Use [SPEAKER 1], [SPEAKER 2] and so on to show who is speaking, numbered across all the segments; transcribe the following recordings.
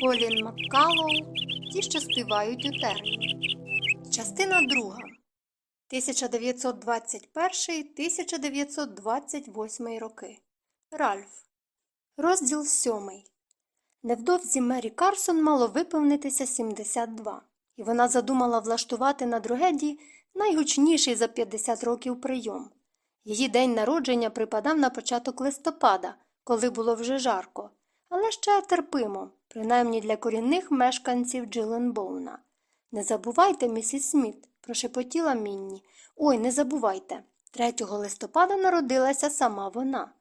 [SPEAKER 1] Колін Маккалоу, ті, що співають у терні. Частина друга. 1921-1928 роки. Ральф. Розділ сьомий. Невдовзі Мері Карсон мало виповнитися 72, і вона задумала влаштувати на Другеді найгучніший за 50 років прийом. Її день народження припадав на початок листопада, коли було вже жарко, але ще терпимо, принаймні для корінних мешканців Джиленбоуна. Не забувайте, місіс Сміт, прошепотіла Мінні. Ой, не забувайте. 3 листопада народилася сама вона.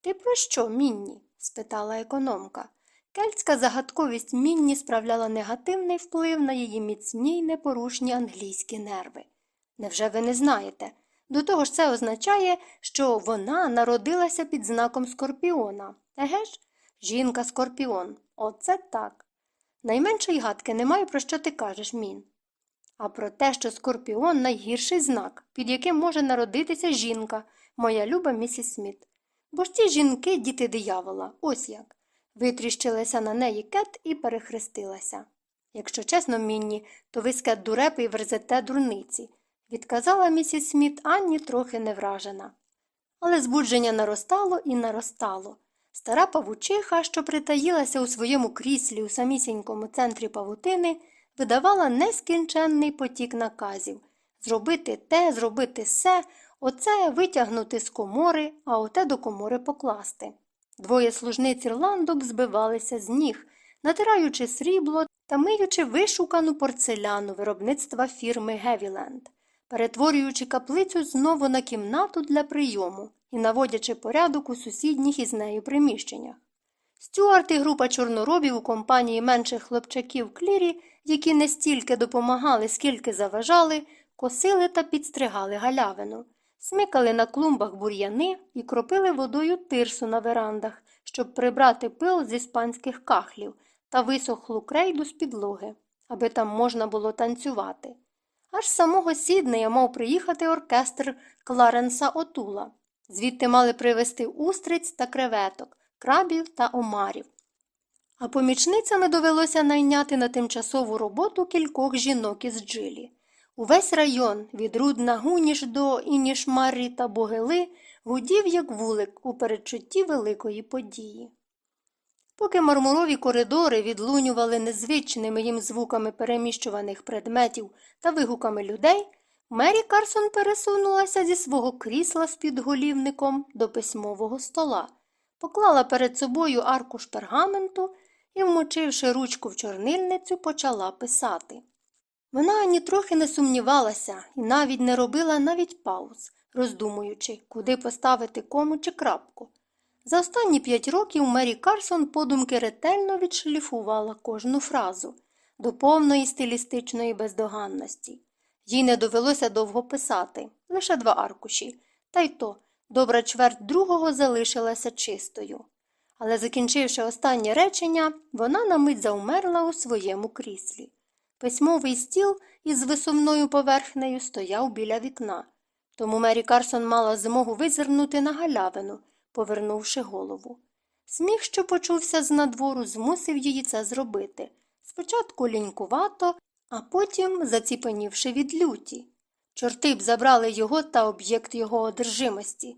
[SPEAKER 1] Ти про що, Мінні? спитала економка. Кельтська загадковість Мінні справляла негативний вплив на її міцні й непорушні англійські нерви. Невже ви не знаєте? До того ж це означає, що вона народилася під знаком скорпіона. Еге ж? Жінка скорпіон. Оце так. Найменшої гадки немає, про що ти кажеш, Мін. А про те, що скорпіон найгірший знак, під яким може народитися жінка, моя люба місіс Сміт. Бо ж ці жінки діти диявола, ось як. Витріщилася на неї кет і перехрестилася. Якщо чесно, Мінні, то ви скет дурепи і верзете дурниці, відказала місіс Сміт ані трохи не вражена. Але збудження наростало і наростало. Стара павучиха, що притаїлася у своєму кріслі у самісінькому центрі павутини, видавала нескінченний потік наказів зробити те, зробити се, оце витягнути з комори, а оте до комори покласти. Двоє служниць ірландок збивалися з ніг, натираючи срібло та миючи вишукану порцеляну виробництва фірми Гевіленд, перетворюючи каплицю знову на кімнату для прийому і наводячи порядок у сусідніх із нею приміщеннях. Стюарт і група чорноробів у компанії менших хлопчаків клірі, які не стільки допомагали, скільки заважали, косили та підстригали галявину, смикали на клумбах бур'яни і кропили водою тирсу на верандах, щоб прибрати пил з іспанських кахлів та висохлу крейду з підлоги, аби там можна було танцювати. Аж самого Сіднея мав приїхати оркестр Кларенса Отула. Звідти мали привезти устриць та креветок, крабів та омарів. А помічницями довелося найняти на тимчасову роботу кількох жінок із джилі. Увесь район від Рудна Гуніш до Інішмаррі та Богили гудів, як вулик у передчутті великої події. Поки мармурові коридори відлунювали незвичними їм звуками переміщуваних предметів та вигуками людей, Мері Карсон пересунулася зі свого крісла з підголівником до письмового стола, поклала перед собою аркуш пергаменту і, вмочивши ручку в чорнильницю, почала писати. Вона ані трохи не сумнівалася і навіть не робила навіть пауз, роздумуючи, куди поставити кому чи крапку. За останні п'ять років Мері Карсон подумки ретельно відшліфувала кожну фразу до повної стилістичної бездоганності. Їй не довелося довго писати, лише два аркуші, та й то добра чверть другого залишилася чистою. Але, закінчивши останнє речення, вона на мить заумерла у своєму кріслі. Письмовий стіл із висувною поверхнею стояв біля вікна, тому Мері Карсон мала змогу визирнути на галявину, повернувши голову. Сміх, що почувся з надвору, змусив її це зробити. Спочатку лінькувато, а потім заціпенівши від люті. Чорти б забрали його та об'єкт його одержимості.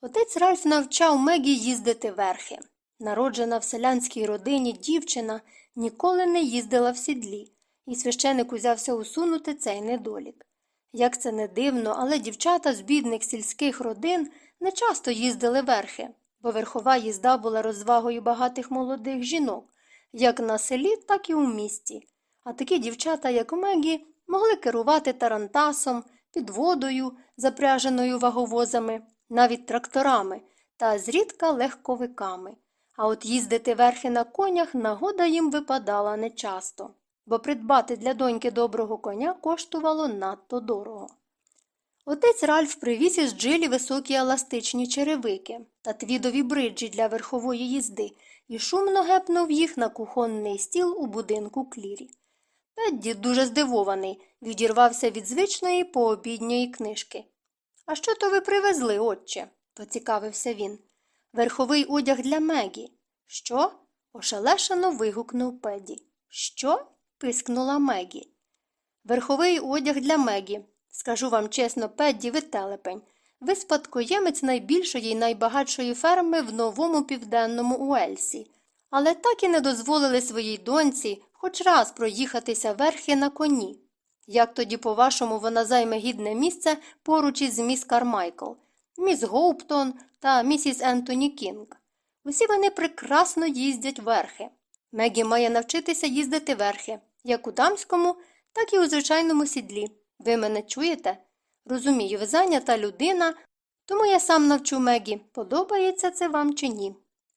[SPEAKER 1] Отець Ральф навчав Мегі їздити верхи. Народжена в селянській родині дівчина ніколи не їздила в сідлі, і священик узявся усунути цей недолік. Як це не дивно, але дівчата з бідних сільських родин не часто їздили верхи, бо верхова їзда була розвагою багатих молодих жінок, як на селі, так і у місті. А такі дівчата, як Мегі, могли керувати тарантасом, підводою, запряженою ваговозами, навіть тракторами та зрідка легковиками. А от їздити верхи на конях нагода їм випадала нечасто, бо придбати для доньки доброго коня коштувало надто дорого. Отець Ральф привіз із джилі високі еластичні черевики та твідові бриджі для верхової їзди і шумно гепнув їх на кухонний стіл у будинку клірі. Педді, дуже здивований, відірвався від звичної пообідньої книжки. А що то ви привезли, отче? поцікавився він. Верховий одяг для Мегі. Що? ошелешено вигукнув Педі. Що? пискнула Мегі. Верховий одяг для Мегі. Скажу вам чесно, Педді, ви телепень. Ви спадкоємець найбільшої і найбагатшої ферми в новому південному Уельсі, але так і не дозволили своїй доньці хоч раз проїхатися верхи на коні. Як тоді, по-вашому, вона займе гідне місце поруч із міс Кармайкл, міс Гоуптон та місіс Ентоні Кінг. Усі вони прекрасно їздять верхи. Мегі має навчитися їздити верхи, як у дамському, так і у звичайному сідлі. Ви мене чуєте? Розумію, ви зайнята людина, тому я сам навчу Мегі, подобається це вам чи ні.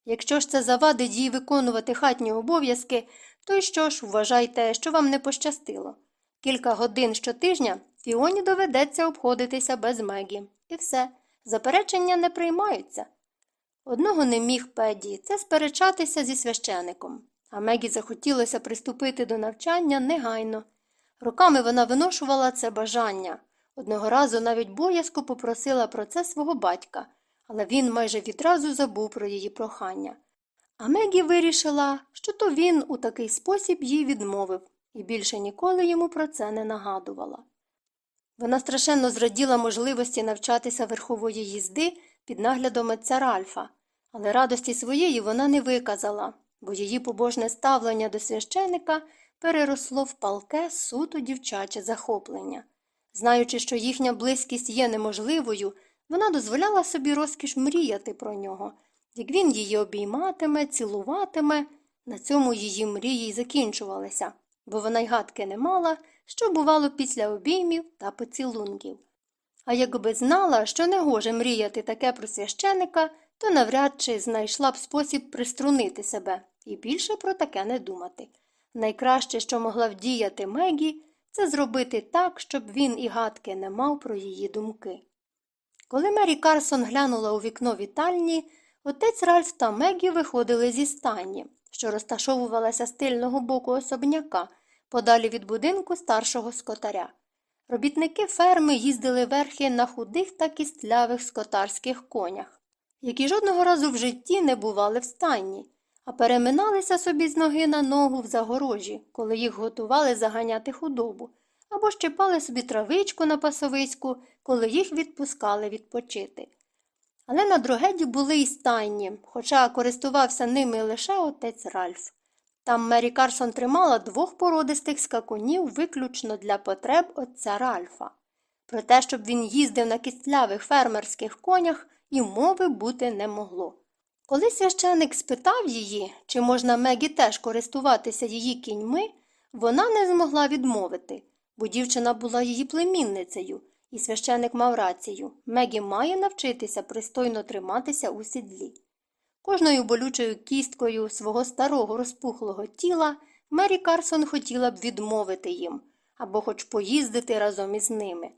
[SPEAKER 1] Якщо ж це завадить їй виконувати хатні обов'язки, то й що ж, вважайте, що вам не пощастило. Кілька годин щотижня Фіоні доведеться обходитися без Мегі. І все, заперечення не приймаються. Одного не міг Педі це сперечатися зі священиком, а Мегі захотілося приступити до навчання негайно. Роками вона виношувала це бажання. Одного разу навіть боязко попросила про це свого батька, але він майже відразу забув про її прохання. А Мегі вирішила, що то він у такий спосіб їй відмовив і більше ніколи йому про це не нагадувала. Вона страшенно зраділа можливості навчатися верхової їзди під наглядом отця Ральфа, але радості своєї вона не виказала, бо її побожне ставлення до священика переросло в палке суто дівчаче захоплення. Знаючи, що їхня близькість є неможливою, вона дозволяла собі розкіш мріяти про нього. Як він її обійматиме, цілуватиме, на цьому її мрії й закінчувалися, бо вона й гадки не мала, що бувало після обіймів та поцілунків. А якби знала, що не гоже мріяти таке про священика, то навряд чи знайшла б спосіб приструнити себе і більше про таке не думати. Найкраще, що могла вдіяти Мегі, це зробити так, щоб він і гадки не мав про її думки. Коли Мері Карсон глянула у вікно вітальні, отець Ральф та Мегі виходили зі стайні, що розташовувалася з тильного боку особняка, подалі від будинку старшого скотаря. Робітники ферми їздили верхи на худих та кістлявих скотарських конях, які жодного разу в житті не бували в стайні, а переминалися собі з ноги на ногу в загорожі, коли їх готували заганяти худобу, або щепали собі травичку на пасовиську, коли їх відпускали відпочити. Але на дрогеді були й стайні, хоча користувався ними лише отець Ральф. Там Мері Карсон тримала двох породистих скакунів виключно для потреб отця Ральфа. Про те, щоб він їздив на кістлявих фермерських конях, і мови бути не могло. Коли священик спитав її, чи можна Мегі теж користуватися її кіньми, вона не змогла відмовити, бо дівчина була її племінницею, і священик мав рацію Мегі має навчитися пристойно триматися у сідлі. Кожною болючою кісткою свого старого розпухлого тіла Мері Карсон хотіла б відмовити їм або хоч поїздити разом із ними.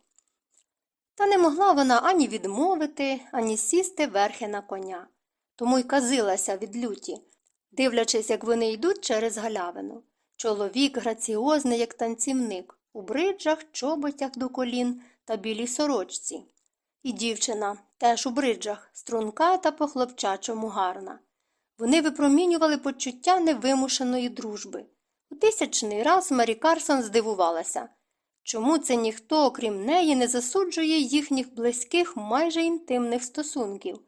[SPEAKER 1] Та не могла вона ані відмовити, ані сісти верхи на коня, тому й казилася від люті, дивлячись, як вони йдуть через галявину. Чоловік граціозний, як танцівник, у бриджах, чоботях до колін та білій сорочці. І дівчина теж у бриджах, струнка та по хлопчачому гарна. Вони випромінювали почуття невимушеної дружби. У тисячний раз Марі Карсон здивувалася, чому це ніхто, окрім неї, не засуджує їхніх близьких, майже інтимних стосунків.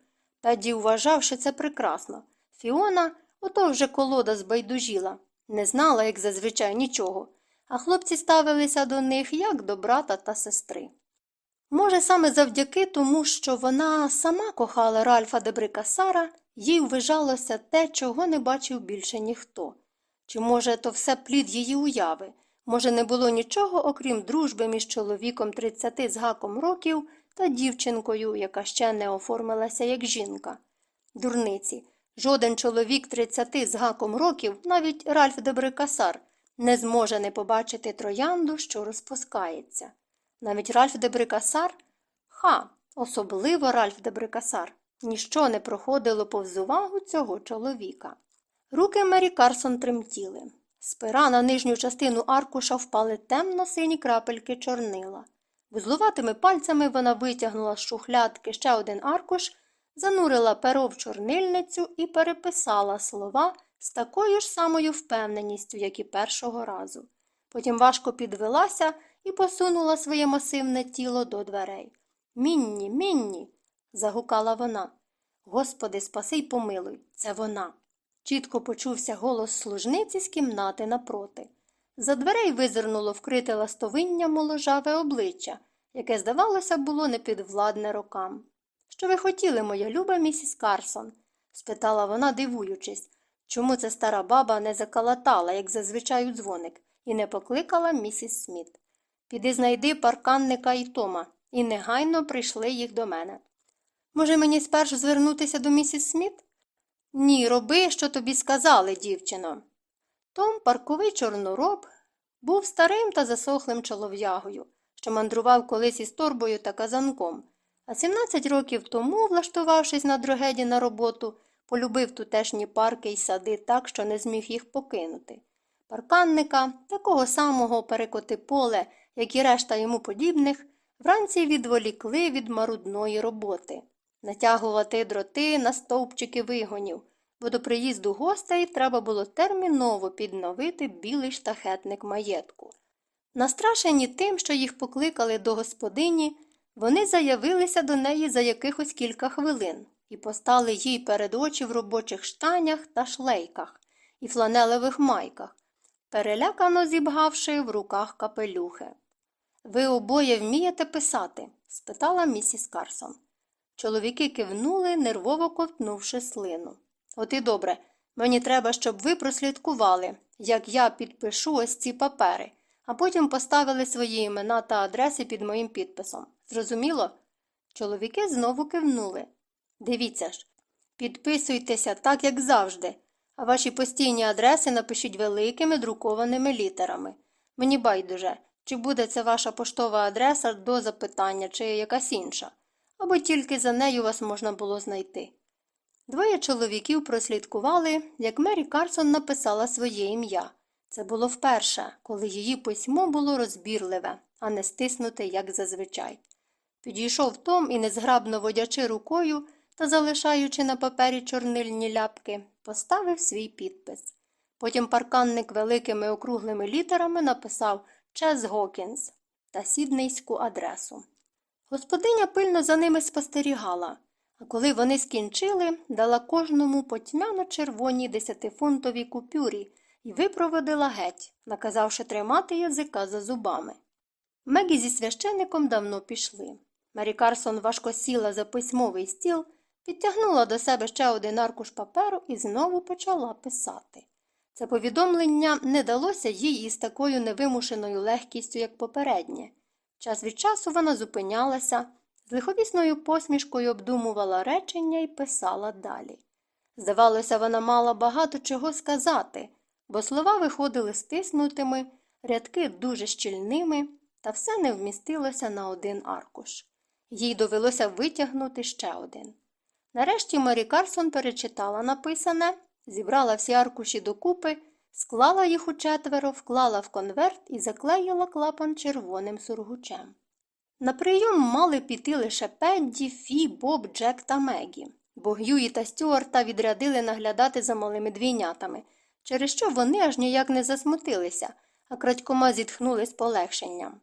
[SPEAKER 1] Таді вважав, що це прекрасно. Фіона, ото вже колода збайдужіла, не знала, як зазвичай нічого, а хлопці ставилися до них як до брата та сестри. Може, саме завдяки тому, що вона сама кохала Ральфа Дебрика Сара, їй ввижалося те, чого не бачив більше ніхто. Чи, може, то все плід її уяви? Може, не було нічого, окрім дружби між чоловіком 30 з гаком років та дівчинкою, яка ще не оформилася як жінка. Дурниці, жоден чоловік 30 з гаком років, навіть Ральф Дебрикасар, не зможе не побачити троянду, що розпускається. Навіть Ральф де Брикасар? Ха, особливо Ральф де Брикасар. Ніщо не проходило повз увагу цього чоловіка. Руки Мері Карсон тремтіли. З пера на нижню частину аркуша впали темно сині крапельки чорнила. Вузлуватими пальцями вона витягнула з шухлядки ще один аркуш, занурила перо в чорнильницю і переписала слова з такою ж самою впевненістю, як і першого разу. Потім важко підвелася і посунула своє масивне тіло до дверей. Мінні, мінні. загукала вона. Господи, спаси й помилуй, це вона. Чітко почувся голос служниці з кімнати напроти. За дверей визирнуло вкрите ластовиння моложаве обличчя, яке, здавалося, було непідвладне рокам. Що ви хотіли, моя люба місіс Карсон? спитала вона, дивуючись, чому ця стара баба не закалатала, як зазвичай у дзвоник, і не покликала місіс Сміт. Піди знайди парканника і Тома, і негайно прийшли їх до мене. Може, мені спершу звернутися до місіс Сміт? Ні, роби, що тобі сказали, дівчино. Том, парковий чорнороб, був старим та засохлим чолов'ягою, що мандрував колись із торбою та казанком, а 17 років тому, влаштувавшись на дрогеді на роботу, полюбив тутешні парки й сади так, що не зміг їх покинути. Парканника, такого самого перекоти поле, як і решта йому подібних, вранці відволікли від марудної роботи натягувати дроти на стовпчики вигонів, бо до приїзду гостей треба було терміново підновити білий штахетник маєтку. Настрашені тим, що їх покликали до господині, вони заявилися до неї за якихось кілька хвилин і постали їй перед очі в робочих штанях та шлейках і фланелевих майках, перелякано зібгавши в руках капелюхи. Ви обоє вмієте писати? спитала місіс Карсон. Чоловіки кивнули, нервово ковтнувши слину. От і добре, мені треба, щоб ви прослідкували, як я підпишу ось ці папери, а потім поставили свої імена та адреси під моїм підписом. Зрозуміло? Чоловіки знову кивнули. Дивіться ж, підписуйтеся так, як завжди, а ваші постійні адреси напишіть великими друкованими літерами. Мені байдуже, чи буде це ваша поштова адреса до запитання, чи якась інша або тільки за нею вас можна було знайти. Двоє чоловіків прослідкували, як Мері Карсон написала своє ім'я. Це було вперше, коли її письмо було розбірливе, а не стиснуте, як зазвичай. Підійшов Том і, незграбно водячи рукою та залишаючи на папері чорнильні ляпки, поставив свій підпис. Потім парканник великими округлими літерами написав Чес Гокінс та сіднейську адресу. Господиня пильно за ними спостерігала, а коли вони скінчили, дала кожному по тьмяно червоній десятифунтовій купюрі і випроводила геть, наказавши тримати язика за зубами. Мегі зі священником давно пішли. Марі Карсон важко сіла за письмовий стіл, підтягнула до себе ще один аркуш паперу і знову почала писати. Це повідомлення не далося їй із такою невимушеною легкістю, як попереднє. Час від часу вона зупинялася, з лиховісною посмішкою обдумувала речення і писала далі. Здавалося, вона мала багато чого сказати, бо слова виходили стиснутими, рядки дуже щільними, та все не вмістилося на один аркуш. Їй довелося витягнути ще один. Нарешті Марі Карсон перечитала написане, зібрала всі аркуші докупи склала їх у четверо, вклала в конверт і заклеїла клапан червоним сургучем. На прийом мали піти лише Педді, Фі, Боб, Джек та Мегі, бо Гюї та Стюарта відрядили наглядати за малими двійнятами, через що вони аж ніяк не засмутилися, а крадькома зітхнули з полегшенням.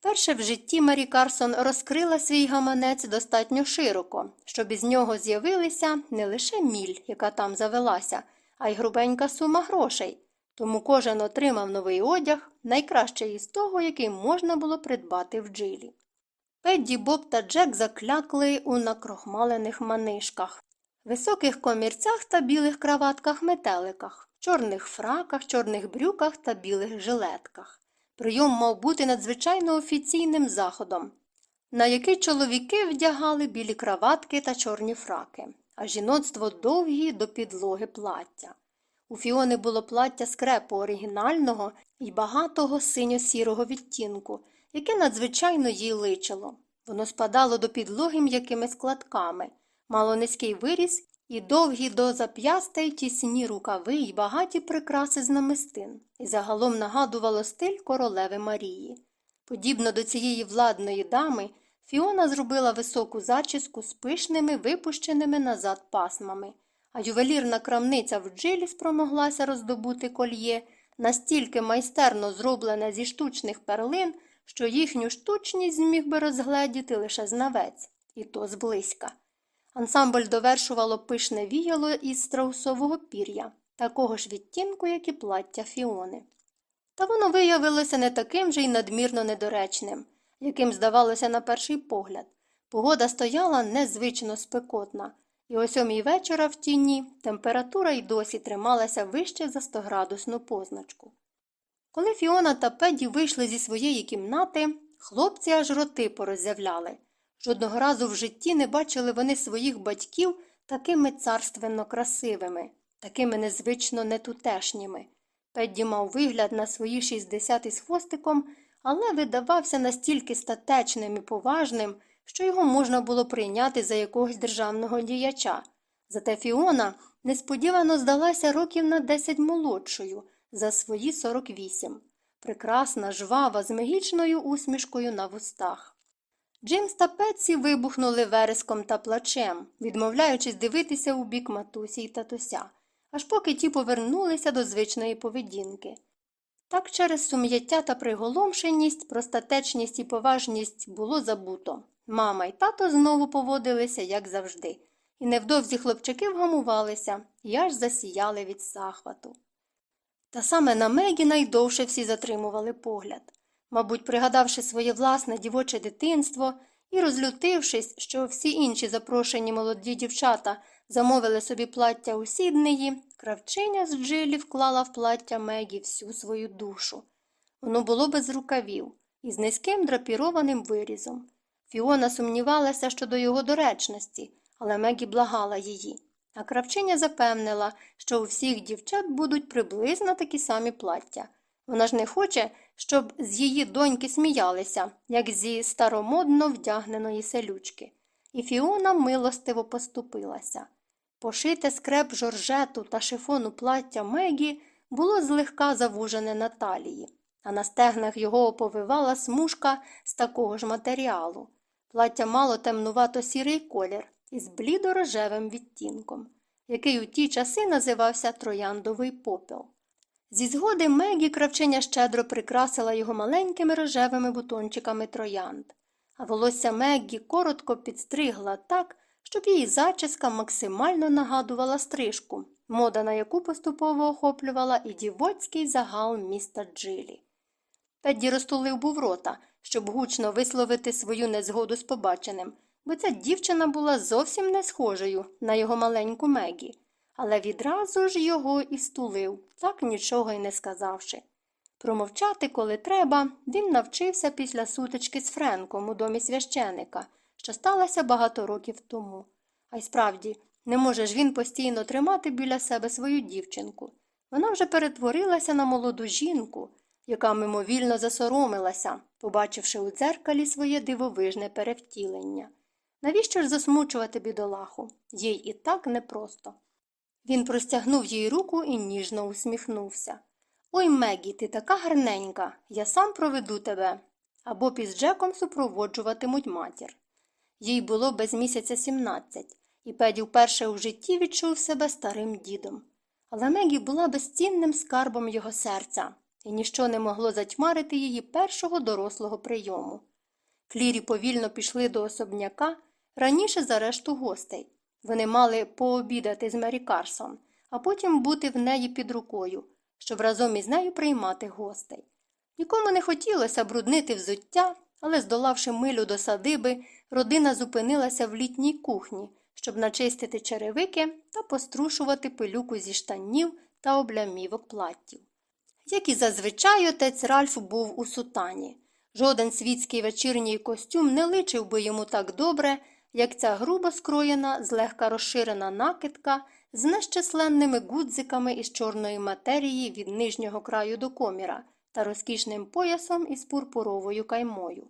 [SPEAKER 1] Вперше в житті Марі Карсон розкрила свій гаманець достатньо широко, щоб із нього з'явилися не лише міль, яка там завелася а й грубенька сума грошей, тому кожен отримав новий одяг, найкращий із того, який можна було придбати в джилі. Педді, Боб та Джек заклякли у накрохмалених манишках, високих комірцях та білих краватках метеликах, чорних фраках, чорних брюках та білих жилетках. Прийом мав бути надзвичайно офіційним заходом, на який чоловіки вдягали білі краватки та чорні фраки а жіноцтво довгі до підлоги плаття. У Фіони було плаття скрепу оригінального і багатого синьо-сірого відтінку, яке надзвичайно їй личило. Воно спадало до підлоги м'якими складками, мало низький виріс і довгі до зап'яста й тісні рукави й багаті прикраси з намистин, і загалом нагадувало стиль королеви Марії. Подібно до цієї владної дами, Фіона зробила високу зачіску з пишними, випущеними назад пасмами, а ювелірна крамниця в джилі спромоглася роздобути кольє, настільки майстерно зроблене зі штучних перлин, що їхню штучність зміг би розгледіти лише знавець, і то зблизька. Ансамбль довершувало пишне віяло із страусового пір'я, такого ж відтінку, як і плаття Фіони. Та воно виявилося не таким же й надмірно недоречним, яким здавалося на перший погляд. Погода стояла незвично спекотна, і о сьомій вечора в тіні температура й досі трималася вище за 100 градусну позначку. Коли Фіона та Педі вийшли зі своєї кімнати, хлопці аж роти пороззявляли. Жодного разу в житті не бачили вони своїх батьків такими царственно красивими, такими незвично нетутешніми. Педді мав вигляд на свої 60 із хвостиком, але видавався настільки статечним і поважним, що його можна було прийняти за якогось державного діяча. Зате Фіона несподівано здалася років на 10 молодшою за свої 48. прекрасна, жвава, з магічною усмішкою на вустах. Джимс та Петсі вибухнули вереском та плачем, відмовляючись дивитися у бік матусі й татуся, аж поки ті повернулися до звичної поведінки. Так через сум'яття та приголомшеність, простатечність і поважність було забуто. Мама й тато знову поводилися, як завжди, і невдовзі хлопчики вгамувалися і аж засіяли від захвату. Та саме на Мегі найдовше всі затримували погляд. Мабуть, пригадавши своє власне дівоче дитинство і розлютившись, що всі інші запрошені молоді дівчата замовили собі плаття у Сіднеї, кравчиня з джилі вклала в плаття Мегі всю свою душу. Воно було без рукавів із низьким драпірованим вирізом. Фіона сумнівалася щодо його доречності, але Мегі благала її. А кравчиня запевнила, що у всіх дівчат будуть приблизно такі самі плаття. Вона ж не хоче, щоб з її доньки сміялися, як зі старомодно вдягненої селючки. І Фіона милостиво поступилася. Пошите скреп жоржету та шифону плаття Мегі було злегка завужене на талії, а на стегнах його оповивала смужка з такого ж матеріалу. Плаття мало темнувато сірий колір із блідо-рожевим відтінком, який у ті часи називався трояндовий попел. Зі згоди Мегі кравчиня щедро прикрасила його маленькими рожевими бутончиками троянд, а волосся Меггі коротко підстригла так, щоб її зачіска максимально нагадувала стрижку, мода на яку поступово охоплювала і дівоцький загал міста Джилі. Педді розтулив був рота, щоб гучно висловити свою незгоду з побаченим, бо ця дівчина була зовсім не схожою на його маленьку Мегі, але відразу ж його і стулив, так нічого й не сказавши. Промовчати, коли треба, він навчився після сутички з Френком у домі священика, що сталося багато років тому. А й справді, не може ж він постійно тримати біля себе свою дівчинку. Вона вже перетворилася на молоду жінку, яка мимовільно засоромилася, побачивши у дзеркалі своє дивовижне перевтілення. Навіщо ж засмучувати бідолаху? Їй і так непросто. Він простягнув їй руку і ніжно усміхнувся. Ой, Мегі, ти така гарненька, я сам проведу тебе. Або під Джеком супроводжуватимуть матір. Їй було без місяця сімнадцять, і Педі вперше у житті відчув себе старим дідом. Але Мегі була безцінним скарбом його серця, і ніщо не могло затьмарити її першого дорослого прийому. Клірі повільно пішли до особняка раніше за решту гостей. Вони мали пообідати з Мері Карсон, а потім бути в неї під рукою, щоб разом із нею приймати гостей. Нікому не хотілося бруднити взуття, але, здолавши милю до садиби, родина зупинилася в літній кухні, щоб начистити черевики та пострушувати пилюку зі штанів та облямівок платтів. Як і зазвичай отець Ральф був у сутані. Жоден світський вечірній костюм не личив би йому так добре, як ця грубо скроєна, злегка розширена накидка з нещисленними гудзиками із чорної матерії від нижнього краю до коміра та розкішним поясом із пурпуровою каймою.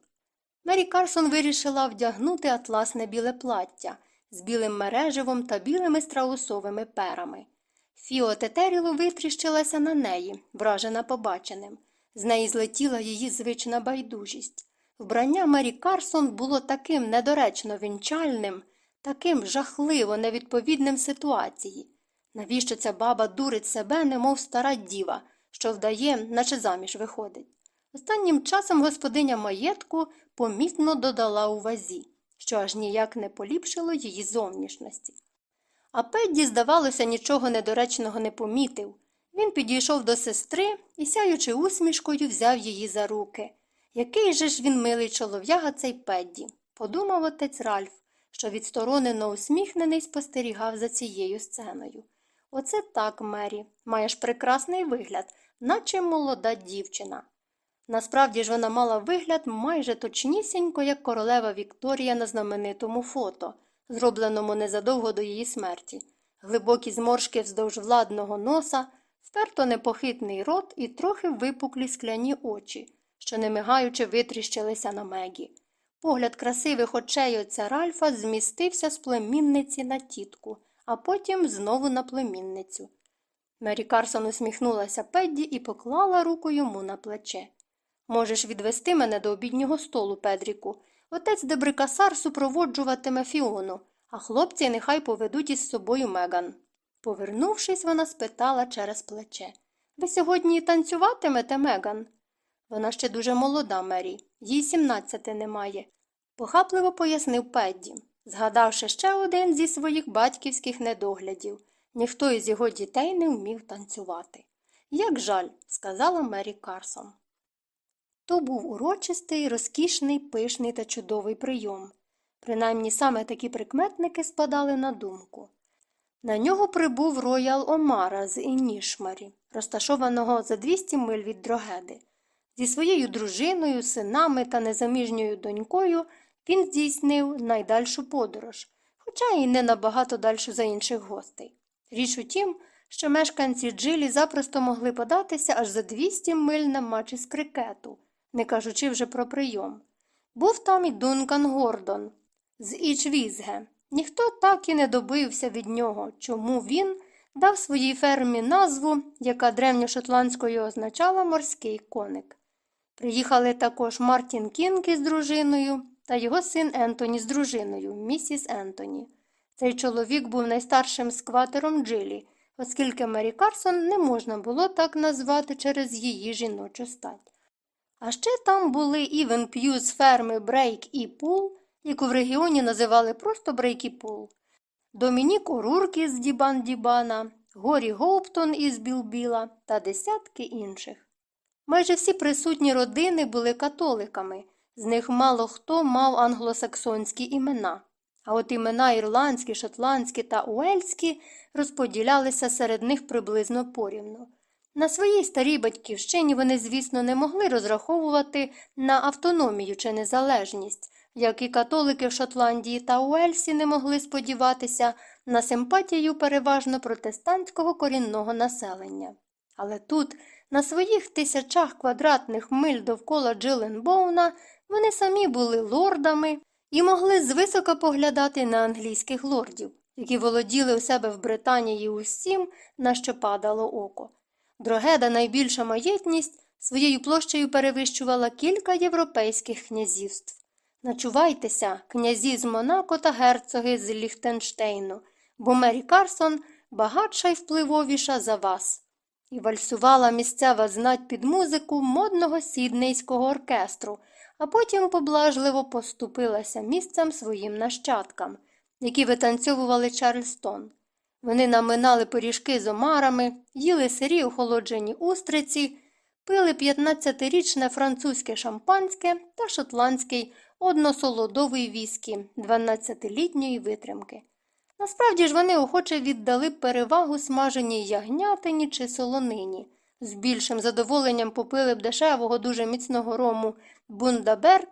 [SPEAKER 1] Мері Карсон вирішила вдягнути атласне біле плаття з білим мереживом та білими страусовими перами. Фіо Тетеріло витріщилася на неї, вражена побаченим. З неї злетіла її звична байдужість. Вбрання Мері Карсон було таким недоречно вінчальним, таким жахливо невідповідним ситуації, Навіщо ця баба дурить себе, немов стара діва, що вдає, наче заміж виходить? Останнім часом господиня маєтку помітно додала у вазі, що аж ніяк не поліпшило її зовнішності. А Педді, здавалося, нічого недоречного не помітив. Він підійшов до сестри і, сяючи усмішкою, взяв її за руки. Який же ж він милий чолов'яга цей Педді, подумав отець Ральф, що відсторонено усміхнений спостерігав за цією сценою. Оце так, Мері, маєш прекрасний вигляд, наче молода дівчина. Насправді ж вона мала вигляд майже точнісінько, як королева Вікторія на знаменитому фото, зробленому незадовго до її смерті, глибокі зморшки вздовж владного носа, вперто непохитний рот і трохи випуклі скляні очі, що не мигаючи витріщилися на мегі. Погляд красивих очей отця Ральфа змістився з племінниці на тітку, а потім знову на племінницю. Мері Карсон усміхнулася Педді і поклала руку йому на плече. Можеш відвести мене до обіднього столу, Педріку. Отець Дебрикасар супроводжуватиме Фіону, а хлопці нехай поведуть із собою Меган. Повернувшись, вона спитала через плече Ви сьогодні танцюватимете, Меган? Вона ще дуже молода, Мері, їй сімнадцяти немає, похапливо пояснив Педді, згадавши ще один зі своїх батьківських недоглядів. Ніхто із його дітей не вмів танцювати. Як жаль, сказала Мері Карсон. То був урочистий, розкішний, пишний та чудовий прийом. Принаймні саме такі прикметники спадали на думку. На нього прибув роял Омара з Інішмарі, розташованого за 200 миль від Дрогеди. Зі своєю дружиною, синами та незаміжньою донькою він здійснив найдальшу подорож, хоча й не набагато дальшу за інших гостей. Річ у тім, що мешканці джилі запросто могли податися аж за 200 миль на матч із крикету, не кажучи вже про прийом. Був там і Дункан Гордон з Ічвізге. Ніхто так і не добився від нього, чому він дав своїй фермі назву, яка древньошотландською означала морський коник. Приїхали також Мартін Кінг із дружиною та його син Ентоні з дружиною, місіс Ентоні. Цей чоловік був найстаршим скватером Джилі, оскільки Мері Карсон не можна було так назвати через її жіночу стать. А ще там були Івен П'ю з ферми Брейкі-Пул, яку в регіоні називали просто Брейкі-Пул, Домінік О'Рурк з Дібан Дібана, Горрі Гоуптон із Білбіла та десятки інших. Майже всі присутні родини були католиками, з них мало хто мав англосаксонські імена, а от імена ірландські, шотландські та уельські розподілялися серед них приблизно порівну. На своїй старій батьківщині вони, звісно, не могли розраховувати на автономію чи незалежність, як і католики в Шотландії та Уельсі не могли сподіватися на симпатію переважно протестантського корінного населення. Але тут, на своїх тисячах квадратних миль довкола Джиленбоуна, вони самі були лордами і могли звисока поглядати на англійських лордів, які володіли у себе в Британії усім, на що падало око. Дрогеда найбільша маєтність своєю площею перевищувала кілька європейських князівств. Начувайтеся, князі з Монако та герцоги з Ліхтенштейну, бо Мері Карсон багатша й впливовіша за вас. І вальсувала місцева знать під музику модного сіднейського оркестру, а потім поблажливо поступилася місцем своїм нащадкам, які витанцьовували Чарльстон. Вони наминали пиріжки з омарами, їли сирі охолоджені устриці, пили 15-річне французьке шампанське та шотландський односолодовий віскі 12-літньої витримки. Насправді ж вони охоче віддали перевагу смаженій ягнятині чи солонині, з більшим задоволенням попили б дешевого дуже міцного рому Бундаберг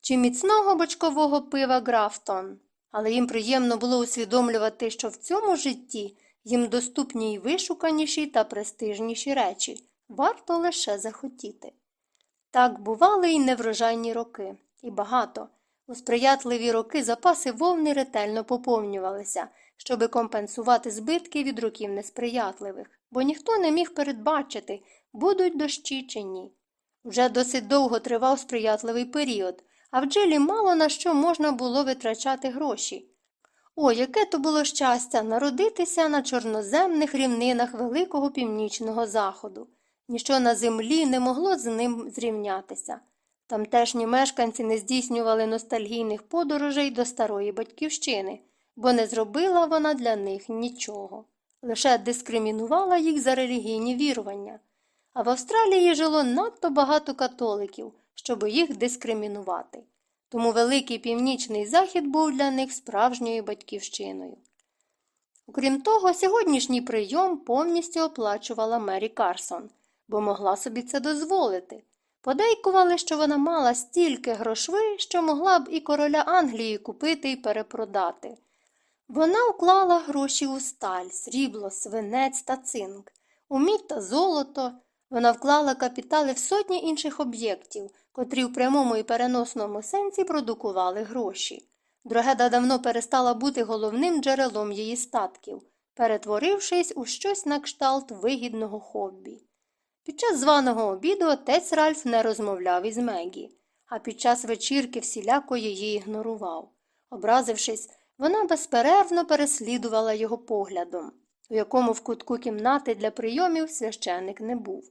[SPEAKER 1] чи міцного бочкового пива Графтон. Але їм приємно було усвідомлювати, що в цьому житті їм доступні й вишуканіші та престижніші речі, варто лише захотіти. Так бували й неврожайні роки, і багато. У сприятливі роки запаси вовни ретельно поповнювалися, щоби компенсувати збитки від років несприятливих, бо ніхто не міг передбачити, будуть дощі чи ні. Вже досить довго тривав сприятливий період, а в джилі мало на що можна було витрачати гроші. О, яке то було щастя народитися на чорноземних рівнинах великого північного заходу. Ніщо на землі не могло з ним зрівнятися. Тамтешні мешканці не здійснювали ностальгійних подорожей до старої батьківщини, бо не зробила вона для них нічого, лише дискримінувала їх за релігійні вірування. А в Австралії жило надто багато католиків, щоб їх дискримінувати. Тому Великий Північний Захід був для них справжньою батьківщиною. Окрім того, сьогоднішній прийом повністю оплачувала Мері Карсон, бо могла собі це дозволити. Подейкували, що вона мала стільки грошви, що могла б і короля Англії купити і перепродати. Вона уклала гроші у сталь, срібло, свинець та цинк, у мідь та золото. Вона вклала капітали в сотні інших об'єктів, котрі в прямому і переносному сенсі продукували гроші. Дрогеда давно перестала бути головним джерелом її статків, перетворившись у щось на кшталт вигідного хобі. Під час званого обіду отець Ральф не розмовляв із Мегі, а під час вечірки всіляко її ігнорував. Образившись, вона безперервно переслідувала його поглядом, у якому в кутку кімнати для прийомів священик не був.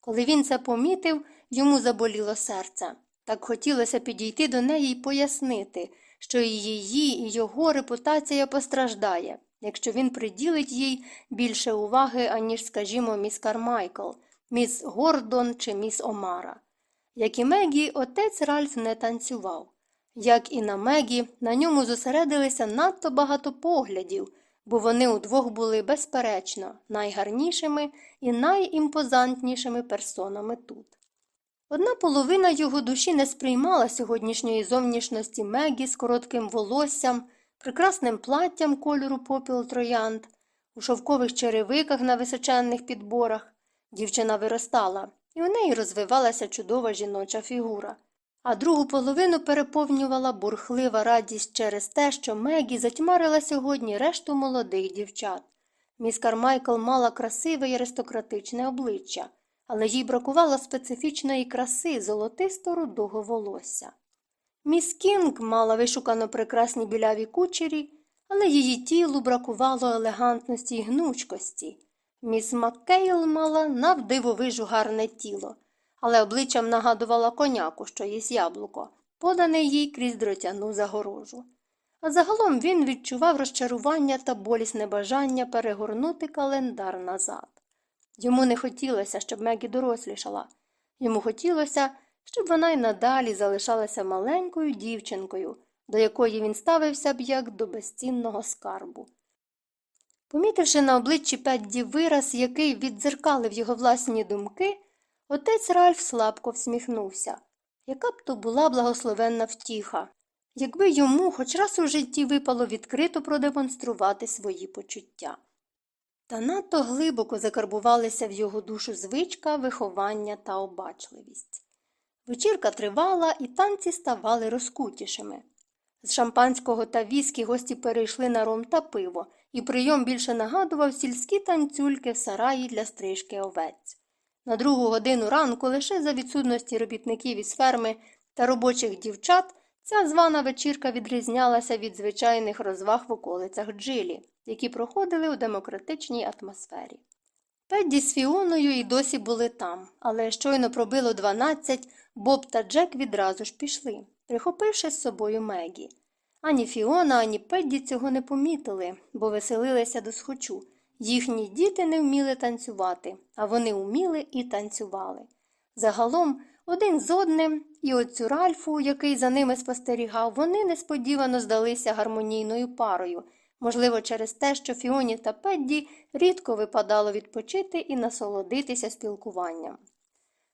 [SPEAKER 1] Коли він це помітив, йому заболіло серце. Так хотілося підійти до неї і пояснити, що і її, і його репутація постраждає, якщо він приділить їй більше уваги, аніж, скажімо, міс Кармайкл, міс Гордон чи міс Омара. Як і Мегі, отець Ральф не танцював. Як і на Мегі, на ньому зосередилися надто багато поглядів, бо вони удвох були, безперечно, найгарнішими і найімпозантнішими персонами тут. Одна половина його душі не сприймала сьогоднішньої зовнішності Мегі з коротким волоссям, прекрасним платтям кольору попіл троянд, у шовкових черевиках на височенних підборах. Дівчина виростала, і у неї розвивалася чудова жіноча фігура. А другу половину переповнювала бурхлива радість через те, що Мегі затьмарила сьогодні решту молодих дівчат. Міс Кармайкл мала красиве й аристократичне обличчя, але їй бракувало специфічної краси золотисто рудого волосся. Міс Кінг мала вишукано прекрасні біляві кучері, але її тілу бракувало елегантності й гнучкості. Міс Маккейл мала навдивовижу гарне тіло, але обличчям нагадувала коняку, що їсть яблуко, подане їй крізь дротяну загорожу. А загалом він відчував розчарування та болісне бажання перегорнути календар назад. Йому не хотілося, щоб Мегі дорослішала. Йому хотілося, щоб вона й надалі залишалася маленькою дівчинкою, до якої він ставився б як до безцінного скарбу. Помітивши на обличчі Педді вираз, який віддзеркалив його власні думки, отець Ральф слабко всміхнувся. Яка б то була благословенна втіха, якби йому хоч раз у житті випало відкрито продемонструвати свої почуття. Та надто глибоко закарбувалися в його душу звичка, виховання та обачливість. Вечірка тривала, і танці ставали розкутішими. З шампанського та віскі гості перейшли на ром та пиво, і прийом більше нагадував сільські танцюльки в сараї для стрижки овець. На другу годину ранку, лише за відсутності робітників із ферми та робочих дівчат, ця звана вечірка відрізнялася від звичайних розваг в околицях джилі, які проходили у демократичній атмосфері. Педді з Фіоною і досі були там, але щойно пробило дванадцять, Боб та Джек відразу ж пішли, прихопивши з собою Мегі. Ані Фіона, ані Педді цього не помітили, бо веселилися до схочу. Їхні діти не вміли танцювати, а вони вміли і танцювали. Загалом, один з одним, і оцю Ральфу, який за ними спостерігав, вони несподівано здалися гармонійною парою, можливо, через те, що Фіоні та Педді рідко випадало відпочити і насолодитися спілкуванням.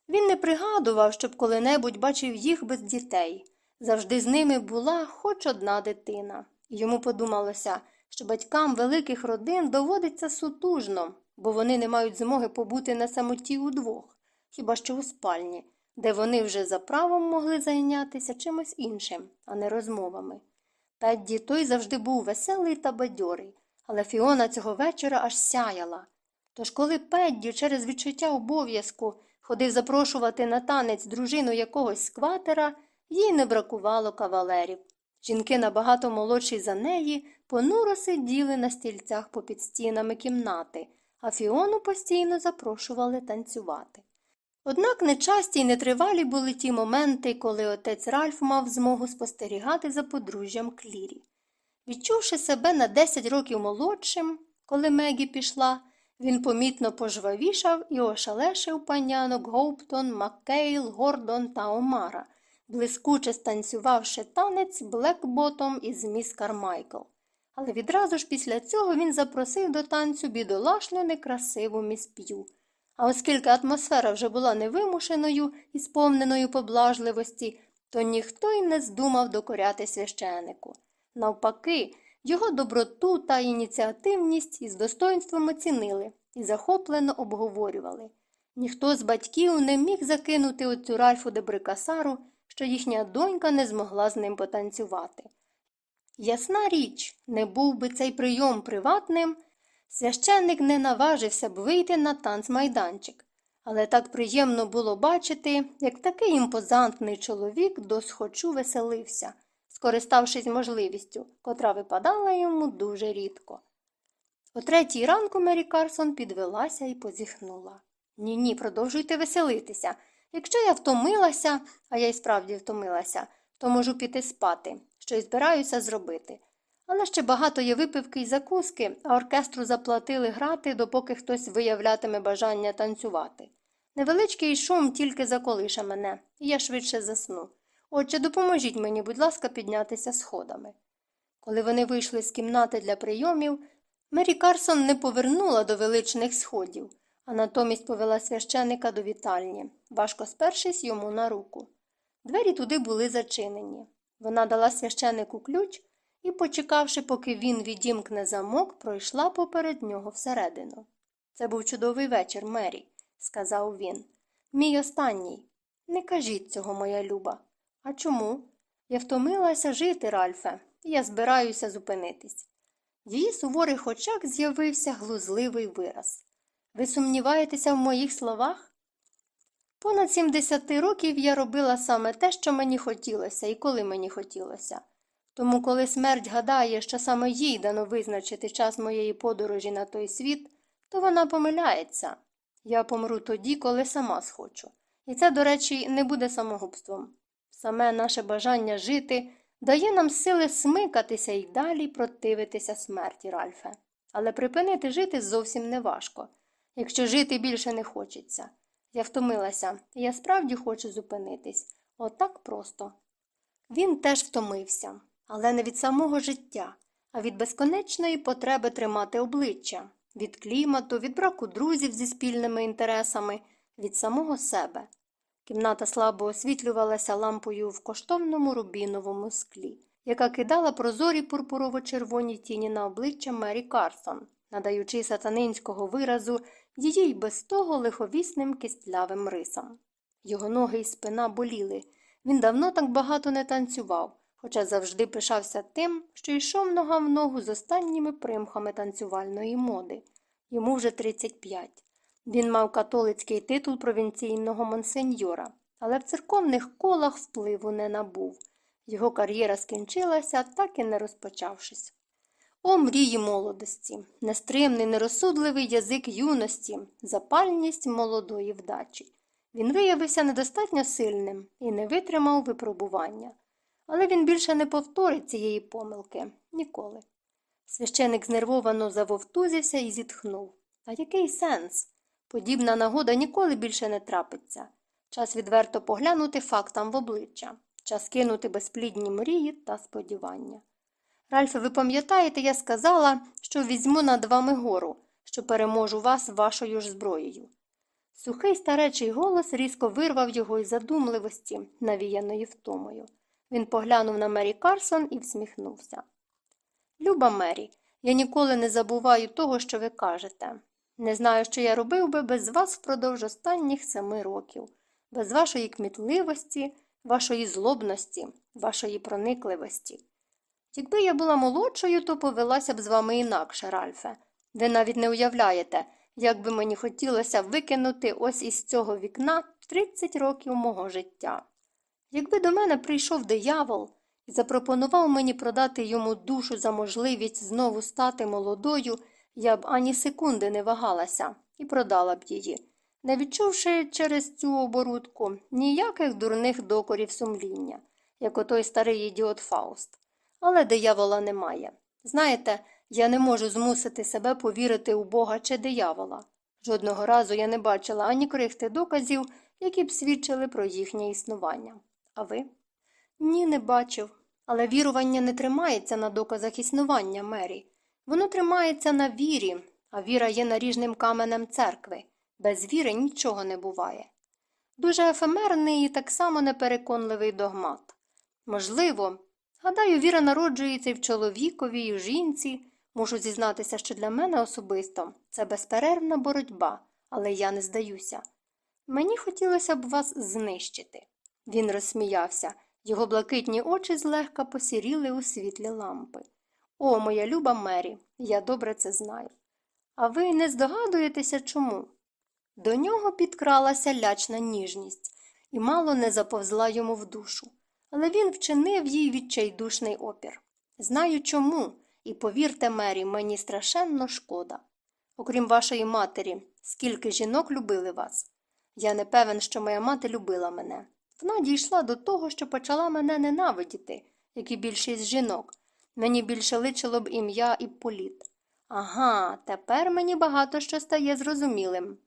[SPEAKER 1] Він не пригадував, щоб коли-небудь бачив їх без дітей. Завжди з ними була хоч одна дитина. Йому подумалося, що батькам великих родин доводиться сутужно, бо вони не мають змоги побути на самоті удвох, хіба що у спальні, де вони вже за правом могли зайнятися чимось іншим, а не розмовами. Педді той завжди був веселий та бадьорий, але Фіона цього вечора аж сяяла. Тож, коли Педді через відчуття обов'язку ходив запрошувати на танець дружину якогось скватера, їй не бракувало кавалерів. Жінки набагато молодші за неї понуро сиділи на стільцях попід стінами кімнати, а Фіону постійно запрошували танцювати. Однак нечасті й нетривалі були ті моменти, коли отець Ральф мав змогу спостерігати за подружжям клірі. Відчувши себе на 10 років молодшим, коли Мегі пішла, він помітно пожвавішав і ошалешив панянок Гоуптон, Маккейл, Гордон та Омара, блискуче станцювавши танець Блекботом із міс Кармайкл. Але відразу ж після цього він запросив до танцю бідолашну некрасиву міс П'ю. А оскільки атмосфера вже була невимушеною і сповненою поблажливості, то ніхто й не здумав докоряти священику. Навпаки, його доброту та ініціативність із достоинством оцінили і захоплено обговорювали. Ніхто з батьків не міг закинути оцю Ральфу де Брикасару, що їхня донька не змогла з ним потанцювати. Ясна річ, не був би цей прийом приватним, священник не наважився б вийти на танцмайданчик, але так приємно було бачити, як такий імпозантний чоловік досхочу веселився скориставшись можливістю, котра випадала йому дуже рідко. О третій ранку Мері Карсон підвелася і позіхнула. Ні, ні, продовжуйте веселитися. Якщо я втомилася, а я й справді втомилася, то можу піти спати, що й збираюся зробити. Але ще багато є випивки й закуски, а оркестру заплатили грати, допоки хтось виявлятиме бажання танцювати. Невеличкий шум тільки заколише мене, і я швидше засну. Отже, допоможіть мені, будь ласка, піднятися сходами. Коли вони вийшли з кімнати для прийомів, Мері Карсон не повернула до величних сходів, а натомість повела священика до вітальні, важко спершись йому на руку. Двері туди були зачинені. Вона дала священику ключ і, почекавши, поки він відімкне замок, пройшла поперед нього всередину. Це був чудовий вечір, Мері, сказав він. Мій останній. Не кажіть цього, моя люба. А чому? Я втомилася жити, Ральфе, і я збираюся зупинитись. В її суворих очах з'явився глузливий вираз. Ви сумніваєтеся в моїх словах? Понад 70 років я робила саме те, що мені хотілося і коли мені хотілося. Тому, коли смерть гадає, що саме їй дано визначити час моєї подорожі на той світ, то вона помиляється. Я помру тоді, коли сама схочу. І це, до речі, не буде самогубством. Саме наше бажання жити дає нам сили смикатися і далі противитися смерті, Ральфе. Але припинити жити зовсім не важко, якщо жити більше не хочеться. Я втомилася, я справді хочу зупинитись. Отак просто. Він теж втомився, але не від самого життя, а від безконечної потреби тримати обличчя, від клімату, від браку друзів зі спільними інтересами, від самого себе. Кімната слабо освітлювалася лампою в коштовному рубіновому склі, яка кидала прозорі пурпурово-червоні тіні на обличчя Мері Карсон, надаючи сатанинського виразу її й без того лиховісним кістлявим рисам. Його ноги й спина боліли. Він давно так багато не танцював, хоча завжди пишався тим, що йшов нога в ногу з останніми примхами танцювальної моди. Йому вже 35. Він мав католицький титул провінційного монсеньора, але в церковних колах впливу не набув. Його кар'єра скінчилася, так і не розпочавшись. О, мрії молодості, нестримний, нерозсудливий язик юності, запальність молодої вдачі. Він виявився недостатньо сильним і не витримав випробування. Але він більше не повторить цієї помилки ніколи. Священик знервовано завовтузився і зітхнув. А який сенс? Подібна нагода ніколи більше не трапиться. Час відверто поглянути фактам в обличчя, час кинути безплідні мрії та сподівання. Ральфе, ви пам'ятаєте, я сказала, що візьму над вами гору, що переможу вас вашою ж зброєю. Сухий старечий голос різко вирвав його із задумливості, навіяної втомою. Він поглянув на Мері Карсон і всміхнувся. Люба Мері, я ніколи не забуваю того, що ви кажете. Не знаю, що я робив би без вас впродовж останніх семи років, без вашої кмітливості, вашої злобності, вашої проникливості. Якби я була молодшою, то повелася б з вами інакше, Ральфе. Ви навіть не уявляєте, як би мені хотілося викинути ось із цього вікна 30 років мого життя. Якби до мене прийшов диявол і запропонував мені продати йому душу за можливість знову стати молодою, я б ані секунди не вагалася і продала б її, не відчувши через цю оборудку ніяких дурних докорів сумління, як отой старий ідіот Фауст. Але диявола немає. Знаєте, я не можу змусити себе повірити у Бога чи диявола. Жодного разу я не бачила ані крихти доказів, які б свідчили про їхнє існування. А ви? Ні, не бачив. Але вірування не тримається на доказах існування Мері. Воно тримається на вірі, а віра є наріжним каменем церкви. Без віри нічого не буває. Дуже ефемерний і так само непереконливий догмат. Можливо, гадаю, віра народжується і в чоловікові, і в жінці. Мушу зізнатися, що для мене особисто це безперервна боротьба, але я не здаюся. Мені хотілося б вас знищити. Він розсміявся, його блакитні очі злегка посіріли у світлі лампи. О, моя люба Мері, я добре це знаю. А ви не здогадуєтеся чому? До нього підкралася лячна ніжність і мало не заповзла йому в душу, але він вчинив їй відчайдушний опір. Знаю чому, і повірте, Мері, мені страшенно шкода. Окрім вашої матері, скільки жінок любили вас. Я не певен, що моя мати любила мене. Вона дійшла до того, що почала мене ненавидіти, як і більшість жінок. Мені більше личило б ім'я і політ. Ага, тепер мені багато що стає зрозумілим.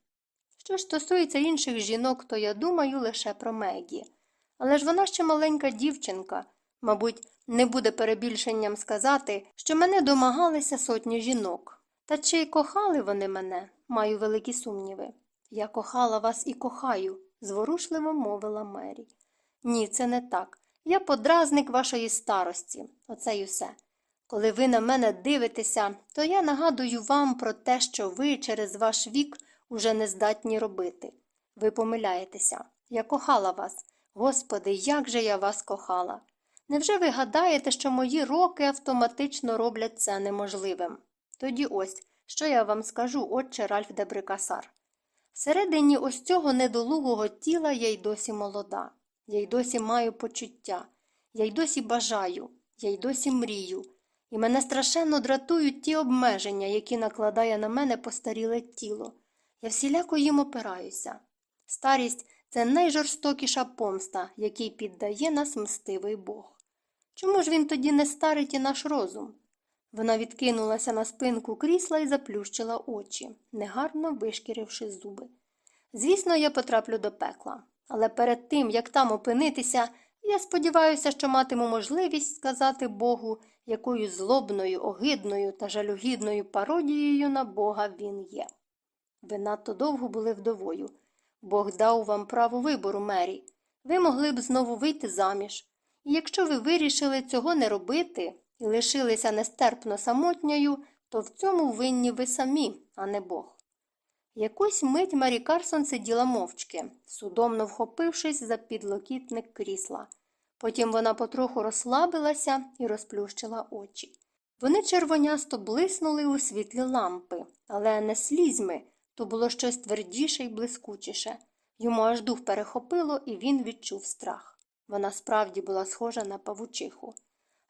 [SPEAKER 1] Що ж стосується інших жінок, то я думаю лише про Мегі. Але ж вона ще маленька дівчинка. Мабуть, не буде перебільшенням сказати, що мене домагалися сотні жінок. Та чи й кохали вони мене, маю великі сумніви. Я кохала вас і кохаю, зворушливо мовила Мері. Ні, це не так. Я подразник вашої старості, оце й усе. Коли ви на мене дивитеся, то я нагадую вам про те, що ви через ваш вік уже не здатні робити. Ви помиляєтеся. Я кохала вас. Господи, як же я вас кохала. Невже ви гадаєте, що мої роки автоматично роблять це неможливим? Тоді ось, що я вам скажу, отче Ральф де Брикасар. Всередині ось цього недолугого тіла я й досі молода, я й досі маю почуття, я й досі бажаю, я й досі мрію, і мене страшенно дратують ті обмеження, які накладає на мене постаріле тіло. Я всіляко їм опираюся. Старість це найжорстокіша помста, який піддає нас мстивий Бог. Чому ж він тоді не старить і наш розум? Вона відкинулася на спинку крісла і заплющила очі, негарно вишкіривши зуби. Звісно, я потраплю до пекла, але перед тим, як там опинитися, я сподіваюся, що матиму можливість сказати Богу, якою злобною, огидною та жалюгідною пародією на Бога він є. Ви надто довго були вдовою. Бог дав вам право вибору, Мері. Ви могли б знову вийти заміж. І якщо ви вирішили цього не робити і лишилися нестерпно самотньою, то в цьому винні ви самі, а не Бог. Якусь мить Марі Карсон сиділа мовчки, судомно вхопившись за підлокітник крісла. Потім вона потроху розслабилася і розплющила очі. Вони червонясто блиснули у світлі лампи, але не слізьми, то було щось твердіше й блискучіше. Йому аж дух перехопило, і він відчув страх. Вона справді була схожа на павучиху.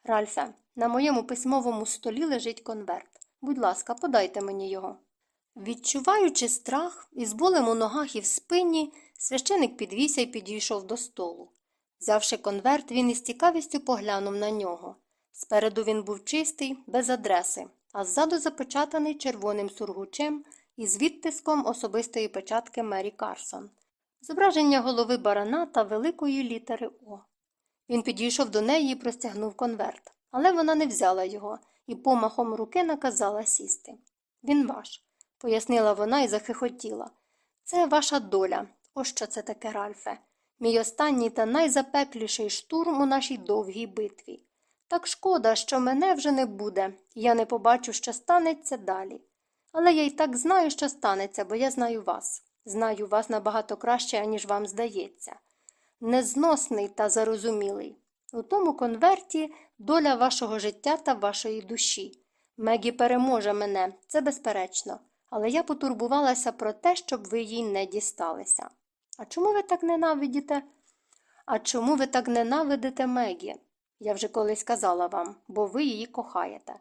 [SPEAKER 1] Ральфе, на моєму письмовому столі лежить конверт. Будь ласка, подайте мені його. Відчуваючи страх і з болем у ногах і в спині, священик підвівся і підійшов до столу. Взявши конверт, він із цікавістю поглянув на нього. Спереду він був чистий, без адреси, а ззаду запечатаний червоним сургучем із відтиском особистої печатки Мері Карсон, зображення голови барана та великої літери О. Він підійшов до неї і простягнув конверт, але вона не взяла його і помахом руки наказала сісти. Він ваш, пояснила вона і захихотіла. Це ваша доля. Ось що це таке, Ральфе. Мій останній та найзапекліший штурм у нашій довгій битві. Так шкода, що мене вже не буде, я не побачу, що станеться далі. Але я й так знаю, що станеться, бо я знаю вас. Знаю вас набагато краще, аніж вам здається. Незносний та зарозумілий. У тому конверті доля вашого життя та вашої душі. Мегі переможе мене, це безперечно, але я потурбувалася про те, щоб ви їй не дісталися. А чому ви так ненавидите? А чому ви так ненавидите Мегі? Я вже колись казала вам, бо ви її кохаєте.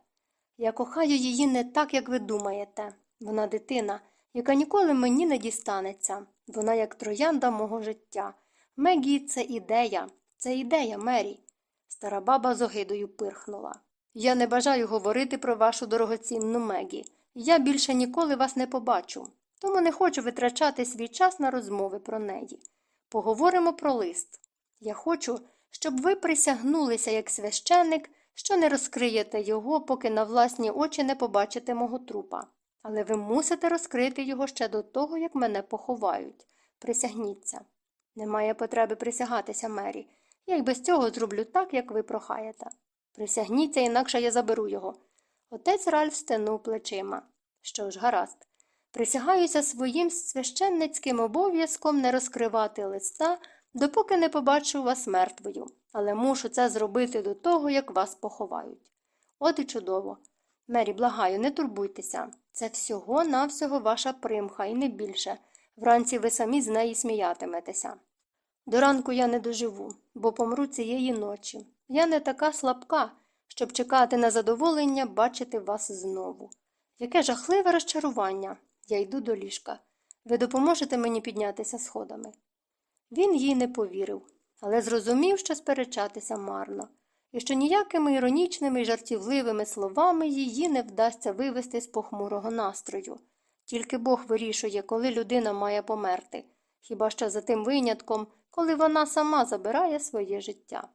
[SPEAKER 1] Я кохаю її не так, як ви думаєте. Вона дитина, яка ніколи мені не дістанеться. Вона як троянда мого життя. Мегі це ідея, це ідея, Мері. Стара баба з огидою пирхнула. Я не бажаю говорити про вашу дорогоцінну Мегі. Я більше ніколи вас не побачу, тому не хочу витрачати свій час на розмови про неї. Поговоримо про лист. Я хочу, щоб ви присягнулися як священник, що не розкриєте його, поки на власні очі не побачите мого трупа. Але ви мусите розкрити його ще до того, як мене поховають. Присягніться. Немає потреби присягатися, Мері. Я й без цього зроблю так, як ви прохаєте. Присягніться, інакше я заберу його. Отець Ральф стенув плечима. Що ж, гаразд. Присягаюся своїм священницьким обов'язком не розкривати листа, допоки не побачу вас мертвою, але мушу це зробити до того, як вас поховають. От і чудово. Мері, благаю, не турбуйтеся. Це всього навсього ваша примха і не більше. Вранці ви самі з неї сміятиметеся. До ранку я не доживу, бо помру цієї ночі. Я не така слабка, щоб чекати на задоволення бачити вас знову. Яке жахливе розчарування. Я йду до ліжка. Ви допоможете мені піднятися сходами. Він їй не повірив, але зрозумів, що сперечатися марно, і що ніякими іронічними й жартівливими словами її не вдасться вивести з похмурого настрою. Тільки Бог вирішує, коли людина має померти, хіба що за тим винятком, коли вона сама забирає своє життя.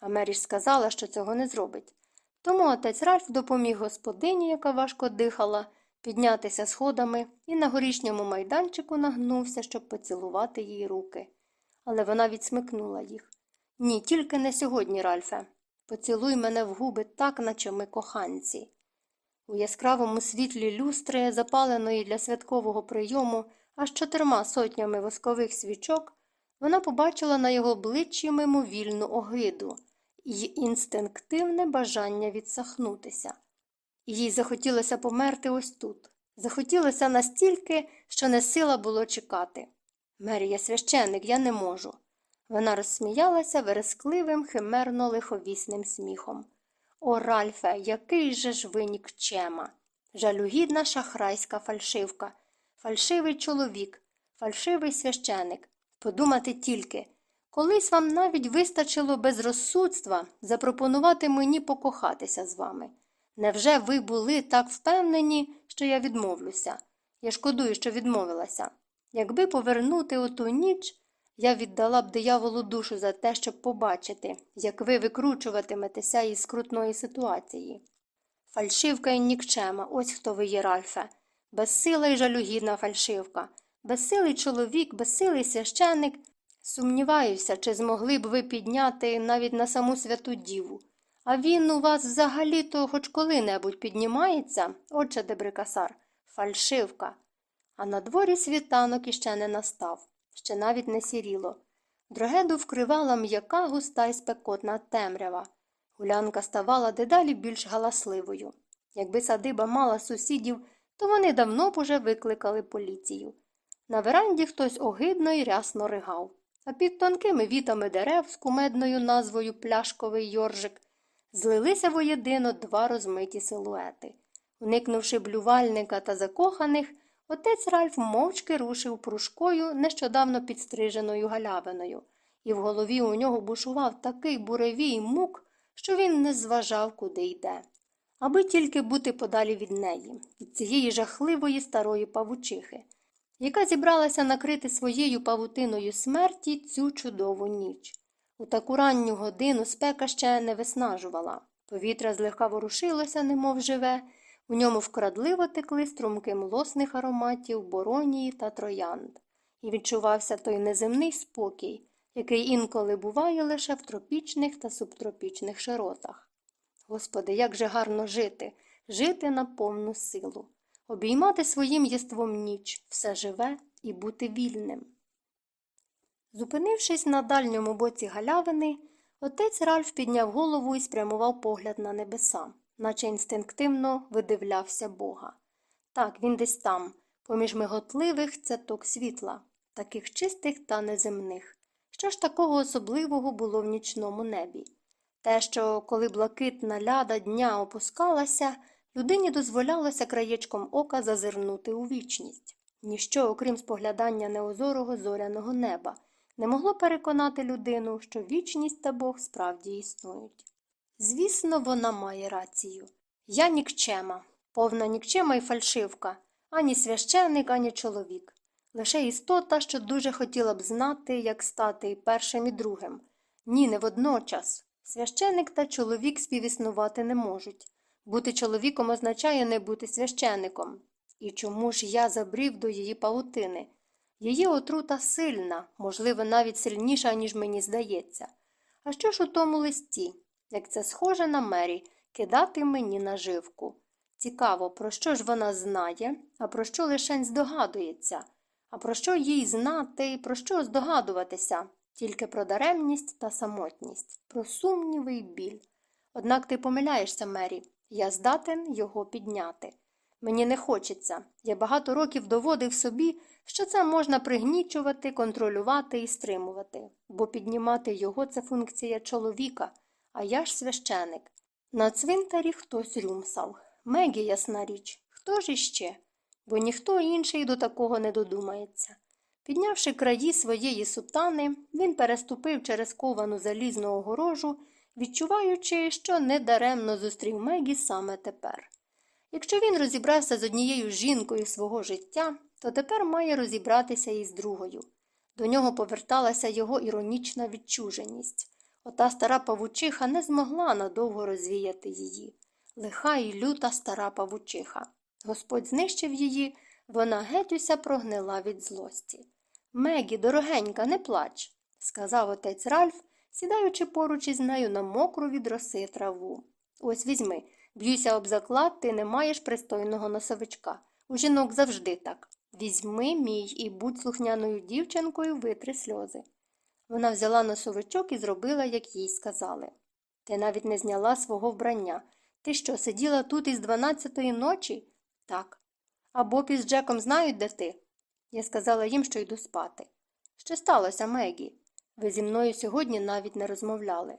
[SPEAKER 1] А Меріш сказала, що цього не зробить. Тому отець Ральф допоміг господині, яка важко дихала, піднятися сходами і на горішньому майданчику нагнувся, щоб поцілувати їй руки. Але вона відсмикнула їх. Ні, тільки не сьогодні, Ральфе. Поцілуй мене в губи так, наче ми коханці. У яскравому світлі люстри, запаленої для святкового прийому аж чотирма сотнями воскових свічок, вона побачила на його обличчі мимовільну огиду і інстинктивне бажання відсахнутися. Їй захотілося померти ось тут. Захотілося настільки, що не сила було чекати. Мері, я священник, я не можу. Вона розсміялася верескливим, химерно лиховісним сміхом. О, Ральфе, який же ж ви нікчема! Жалюгідна шахрайська фальшивка, фальшивий чоловік, фальшивий священик. Подумати тільки, колись вам навіть вистачило безрозсудства запропонувати мені покохатися з вами. Невже ви були так впевнені, що я відмовлюся? Я шкодую, що відмовилася. Якби повернути оту ніч, я віддала б дияволу душу за те, щоб побачити, як ви викручуватиметеся із скрутної ситуації. Фальшивка і нікчема, ось хто ви є, Ральфе. Безсила і жалюгідна фальшивка, безсилий чоловік, безсилий священник. Сумніваюся, чи змогли б ви підняти навіть на саму святу діву. А він у вас взагалі-то хоч коли-небудь піднімається, отче Дебрикасар, фальшивка. А на дворі світанок іще не настав, ще навіть не сіріло. Дрогеду вкривала м'яка густа й спекотна темрява. Гулянка ставала дедалі більш галасливою. Якби садиба мала сусідів, то вони давно б уже викликали поліцію. На веранді хтось огидно й рясно ригав, а під тонкими вітами дерев з кумедною назвою Пляшковий Йоржик злилися воєдино два розмиті силуети. Уникнувши блювальника та закоханих, отець Ральф мовчки рушив пружкою нещодавно підстриженою галявиною, і в голові у нього бушував такий буревій мук, що він не зважав, куди йде. Аби тільки бути подалі від неї, від цієї жахливої старої павучихи, яка зібралася накрити своєю павутиною смерті цю чудову ніч. У таку ранню годину спека ще не виснажувала. Повітря злегка ворушилося, немов живе, у ньому вкрадливо текли струмки млосних ароматів боронії та троянд, і відчувався той неземний спокій, який інколи буває лише в тропічних та субтропічних широтах. Господи, як же гарно жити, жити на повну силу, обіймати своїм єством ніч, все живе і бути вільним. Зупинившись на дальньому боці галявини, отець Ральф підняв голову і спрямував погляд на небеса, наче інстинктивно видивлявся Бога. Так, він десь там, поміж миготливих цяток світла, таких чистих та неземних. Що ж такого особливого було в нічному небі? Те, що коли блакитна ляда дня опускалася, людині дозволялося краєчком ока зазирнути у вічність. Ніщо, окрім споглядання неозорого зоряного неба, не могло переконати людину, що вічність та Бог справді існують. Звісно, вона має рацію. Я нікчема, повна нікчема і фальшивка, ані священник, ані чоловік. Лише істота, що дуже хотіла б знати, як стати і першим і другим. Ні, не водночас. Священик та чоловік співіснувати не можуть. Бути чоловіком означає не бути священником. І чому ж я забрів до її павутини? Її отрута сильна, можливо, навіть сильніша, ніж мені здається. А що ж у тому листі? Як це схоже на мері, кидати мені наживку. Цікаво, про що ж вона знає, а про що лишень здогадується, а про що їй знати і про що здогадуватися, тільки про даремність та самотність, про сумніви й біль. Однак ти помиляєшся, Мері, я здатен його підняти. Мені не хочеться. Я багато років доводив собі, що це можна пригнічувати, контролювати і стримувати, бо піднімати його це функція чоловіка, а я ж священик. На цвинтарі хтось рюмсав. Мегі, ясна річ, хто ж іще? Бо ніхто інший до такого не додумається. Піднявши краї своєї сутани, він переступив через ковану залізну огорожу, відчуваючи, що недаремно зустрів Мегі саме тепер. Якщо він розібрався з однією жінкою свого життя, то тепер має розібратися і з другою. До нього поверталася його іронічна відчуженість. Ота стара павучиха не змогла надовго розвіяти її. Лиха і люта стара павучиха. Господь знищив її, вона геть уся прогнила від злості. Мегі, дорогенька, не плач, сказав отець Ральф, сідаючи поруч із нею на мокру від роси траву. Ось візьми, б'юся об заклад, ти не маєш пристойного носовичка. У жінок завжди так. Візьми мій і будь слухняною дівчинкою витри сльози. Вона взяла носовичок і зробила, як їй сказали. Ти навіть не зняла свого вбрання. Ти що, сиділа тут із дванадцятої ночі? Так. А Боб із Джеком знають, де ти? Я сказала їм, що йду спати. Що сталося, Мегі? Ви зі мною сьогодні навіть не розмовляли.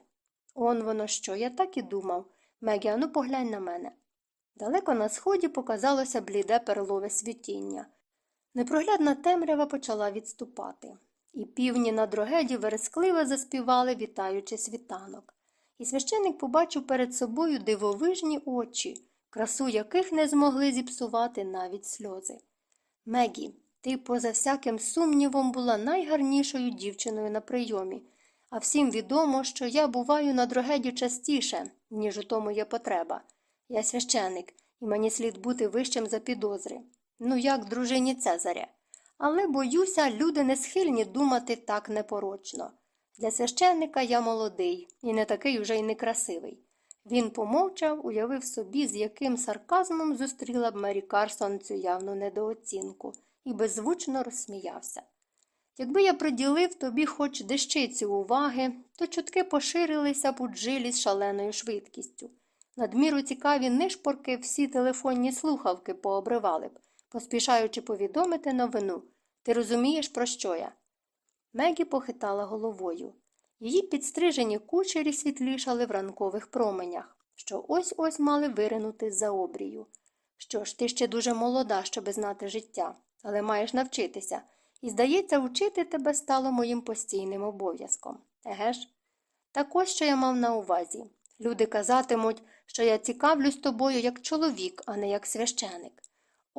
[SPEAKER 1] Он воно що, я так і думав. Мегі, ану поглянь на мене. Далеко на сході показалося бліде перлове світіння. Непроглядна темрява почала відступати, і півні на дрогеді верескливо заспівали, вітаючи світанок. І священик побачив перед собою дивовижні очі, красу яких не змогли зіпсувати навіть сльози. Мегі, ти, поза всяким сумнівом, була найгарнішою дівчиною на прийомі, а всім відомо, що я буваю на дрогеді частіше, ніж у тому є потреба. Я священик, і мені слід бути вищим за підозри. Ну, як дружині Цезаря. Але, боюся, люди не схильні думати так непорочно. Для священника я молодий і не такий уже й некрасивий. Він помовчав, уявив собі, з яким сарказмом зустріла б Мері Карсон цю явну недооцінку, і беззвучно розсміявся. Якби я приділив тобі хоч дещицю уваги, то чутки поширилися б у джилі з шаленою швидкістю. Надміру цікаві нишпорки всі телефонні слухавки пообривали б, поспішаючи повідомити новину. Ти розумієш, про що я? Мегі похитала головою. Її підстрижені кучері світлішали в ранкових променях, що ось ось мали виринути з за обрію. Що ж, ти ще дуже молода, щоби знати життя, але маєш навчитися, і, здається, вчити тебе стало моїм постійним обов'язком. Еге ж? Так ось що я мав на увазі. Люди казатимуть, що я цікавлюсь тобою як чоловік, а не як священик.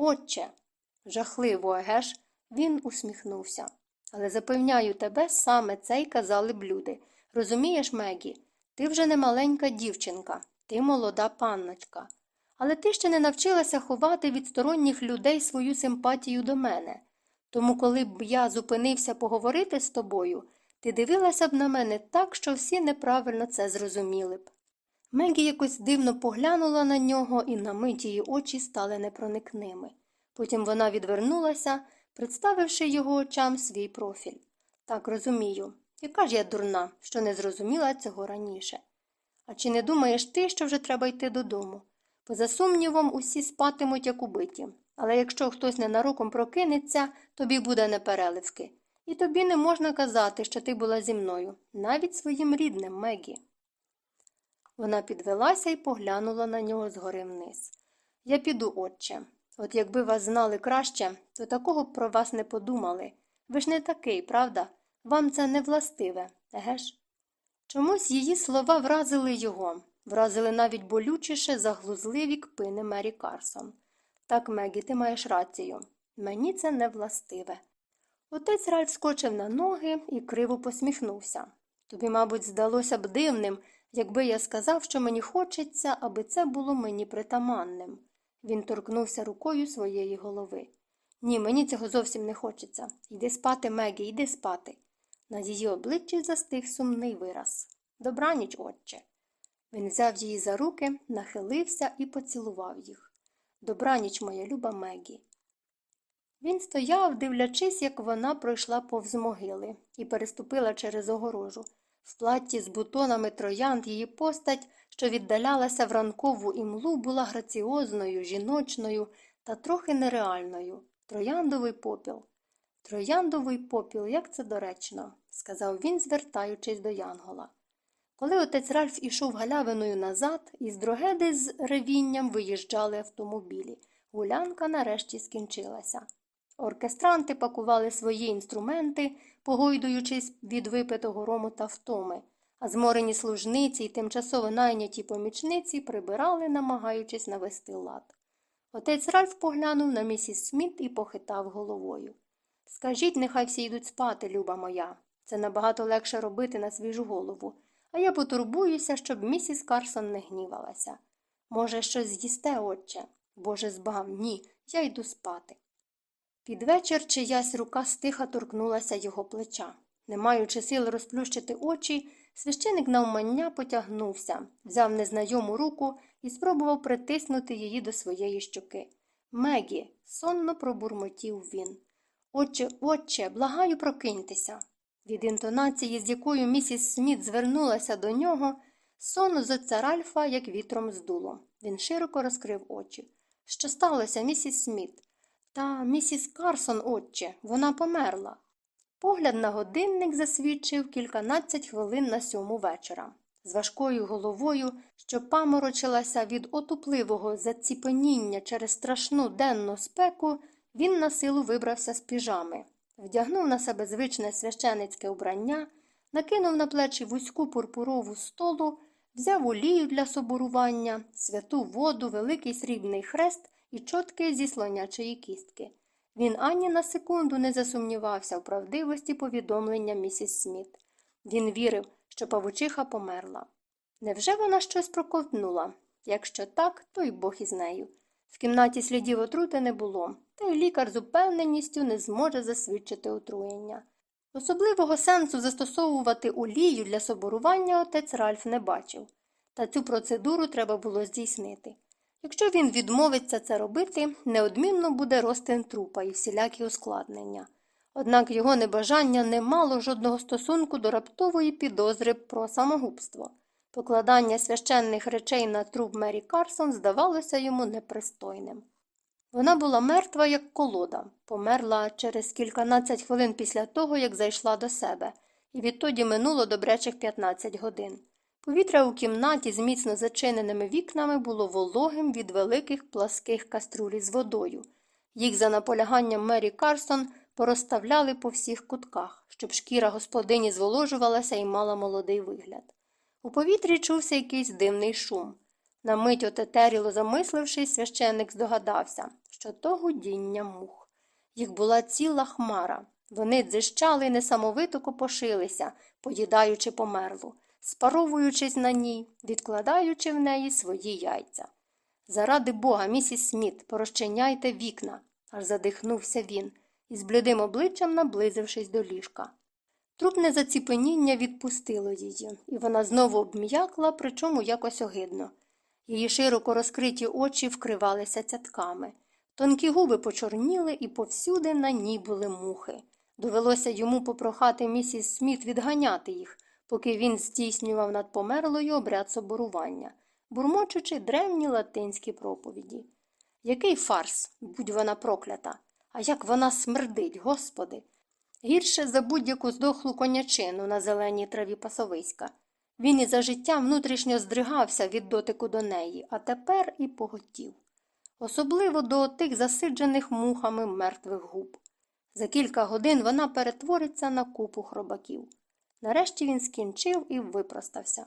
[SPEAKER 1] Отче, жахливо, еге ж, він усміхнувся. Але запевняю тебе, саме це й казали б люди. Розумієш, Мегі, ти вже не маленька дівчинка, ти молода панночка. Але ти ще не навчилася ховати від сторонніх людей свою симпатію до мене. Тому, коли б я зупинився поговорити з тобою, ти дивилася б на мене так, що всі неправильно це зрозуміли б. Мегі якось дивно поглянула на нього, і на мить її очі стали непроникними. Потім вона відвернулася представивши його очам свій профіль. Так розумію, яка ж я дурна, що не зрозуміла цього раніше. А чи не думаєш ти, що вже треба йти додому? Поза сумнівом, усі спатимуть, як убиті, але якщо хтось ненароком прокинеться, тобі буде непереливки. І тобі не можна казати, що ти була зі мною, навіть своїм рідним Мегі. Вона підвелася і поглянула на нього згори вниз. Я піду, отче. От якби вас знали краще, то такого б про вас не подумали. Ви ж не такий, правда? Вам це не властиве, еге ж? Чомусь її слова вразили його, вразили навіть болючіше за глузливі кпини Мері Карсон. Так, Мегі, ти маєш рацію. Мені це не властиве. Отець Ральф скочив на ноги і криво посміхнувся. Тобі, мабуть, здалося б дивним, якби я сказав, що мені хочеться, аби це було мені притаманним. Він торкнувся рукою своєї голови. Ні, мені цього зовсім не хочеться. Йди спати, Мегі, йди спати. На її обличчі застиг сумний вираз. Добраніч, отче. Він взяв її за руки, нахилився і поцілував їх. Добраніч, моя люба Мегі. Він стояв, дивлячись, як вона пройшла повз могили і переступила через огорожу. В платті з бутонами троянд її постать, що віддалялася в ранкову імлу, була граціозною, жіночною та трохи нереальною. Трояндовий попіл. Трояндовий попіл, як це доречно, сказав він, звертаючись до Янгола. Коли отець Ральф ішов галявиною назад, із дрогеди з ревінням виїжджали автомобілі. Гулянка нарешті скінчилася. Оркестранти пакували свої інструменти, погойдуючись від випитого рому та втоми, а зморені служниці й тимчасово найняті помічниці прибирали, намагаючись навести лад. Отець Ральф поглянув на місіс Сміт і похитав головою. Скажіть, нехай всі йдуть спати, люба моя. Це набагато легше робити на свіжу голову, а я потурбуюся, щоб місіс Карсон не гнівалася. Може, щось з'їсте, отче? Боже збав, ні, я йду спати. Під вечір чиясь рука стиха торкнулася його плеча. Не маючи сил розплющити очі, священик навмання потягнувся, взяв незнайому руку і спробував притиснути її до своєї щоки. Мегі, сонно пробурмотів він. Отче, отче, благаю, прокиньтеся. Від інтонації, з якою місіс Сміт звернулася до нього, сон з отця Ральфа, як вітром здуло. Він широко розкрив очі. Що сталося, місіс Сміт? Та місіс Карсон, отче, вона померла. Погляд на годинник засвідчив кільканадцять хвилин на сьому вечора. З важкою головою, що паморочилася від отупливого заціпеніння через страшну денну спеку, він на силу вибрався з піжами, вдягнув на себе звичне священицьке убрання, накинув на плечі вузьку пурпурову столу, взяв олію для соборування, святу воду, великий срібний хрест і чотки зі слонячої кістки. Він ані на секунду не засумнівався в правдивості повідомлення місіс Сміт. Він вірив, що павучиха померла. Невже вона щось проковтнула? Якщо так, то й Бог із нею. В кімнаті слідів отрути не було, та й лікар з упевненістю не зможе засвідчити отруєння. Особливого сенсу застосовувати олію для соборування отець Ральф не бачив, та цю процедуру треба було здійснити. Якщо він відмовиться це робити, неодмінно буде розтин трупа і всілякі ускладнення. Однак його небажання не мало жодного стосунку до раптової підозри про самогубство. Покладання священних речей на труп Мері Карсон здавалося йому непристойним. Вона була мертва, як колода, померла через кільканадцять хвилин після того, як зайшла до себе, і відтоді минуло добречих 15 годин. Повітря у кімнаті з міцно зачиненими вікнами було вологим від великих пласких каструлі з водою. Їх за наполяганням Мері Карсон порозставляли по всіх кутках, щоб шкіра господині зволожувалася і мала молодий вигляд. У повітрі чувся якийсь дивний шум. На мить отетеріло замислившись, священник здогадався, що то гудіння мух. Їх була ціла хмара. Вони дзищали і несамовито копошилися, поїдаючи померлу, спаровуючись на ній, відкладаючи в неї свої яйця. Заради бога, місіс Сміт, порозчиняйте вікна, аж задихнувся він, із блідим обличчям наблизившись до ліжка. Трупне заціпеніння відпустило її, і вона знову обм'якла, причому якось огидно. Її широко розкриті очі вкривалися цятками. Тонкі губи почорніли, і повсюди на ній були мухи. Довелося йому попрохати місіс Сміт відганяти їх, поки він здійснював над померлою обряд соборування, бурмочучи древні латинські проповіді. Який фарс, будь вона проклята, а як вона смердить, господи. Гірше за будь-яку здохлу конячину на зеленій траві пасовиська. Він і за життя внутрішньо здригався від дотику до неї, а тепер і поготів. Особливо до тих засиджених мухами мертвих губ. За кілька годин вона перетвориться на купу хробаків. Нарешті він скінчив і випростався.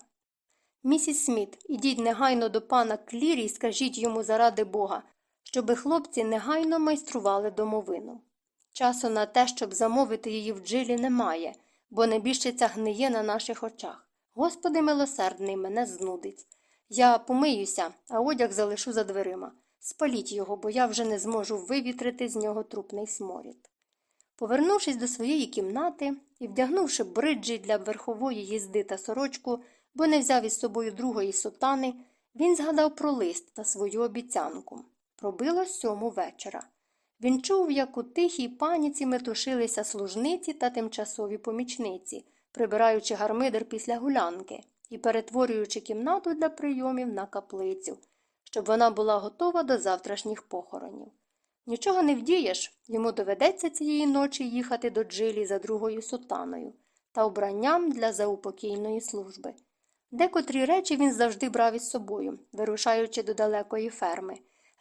[SPEAKER 1] Місіс Сміт, ідіть негайно до пана Клірі і скажіть йому заради бога, щоби хлопці негайно майстрували домовину. Часу на те, щоб замовити її в джилі, немає, бо небіжчиця гниє на наших очах. Господи милосердний, мене знудить. Я помиюся, а одяг залишу за дверима. Спаліть його, бо я вже не зможу вивітрити з нього трупний сморід. Повернувшись до своєї кімнати і вдягнувши бриджі для верхової їзди та сорочку, бо не взяв із собою другої сутани, він згадав про лист та свою обіцянку. Пробило сьому вечора. Він чув, як у тихій паніці метушилися служниці та тимчасові помічниці, прибираючи гармидер після гулянки і перетворюючи кімнату для прийомів на каплицю, щоб вона була готова до завтрашніх похоронів. Нічого не вдієш, йому доведеться цієї ночі їхати до джилі за другою сутаною та обранням для заупокійної служби. Декотрі речі він завжди брав із собою, вирушаючи до далекої ферми,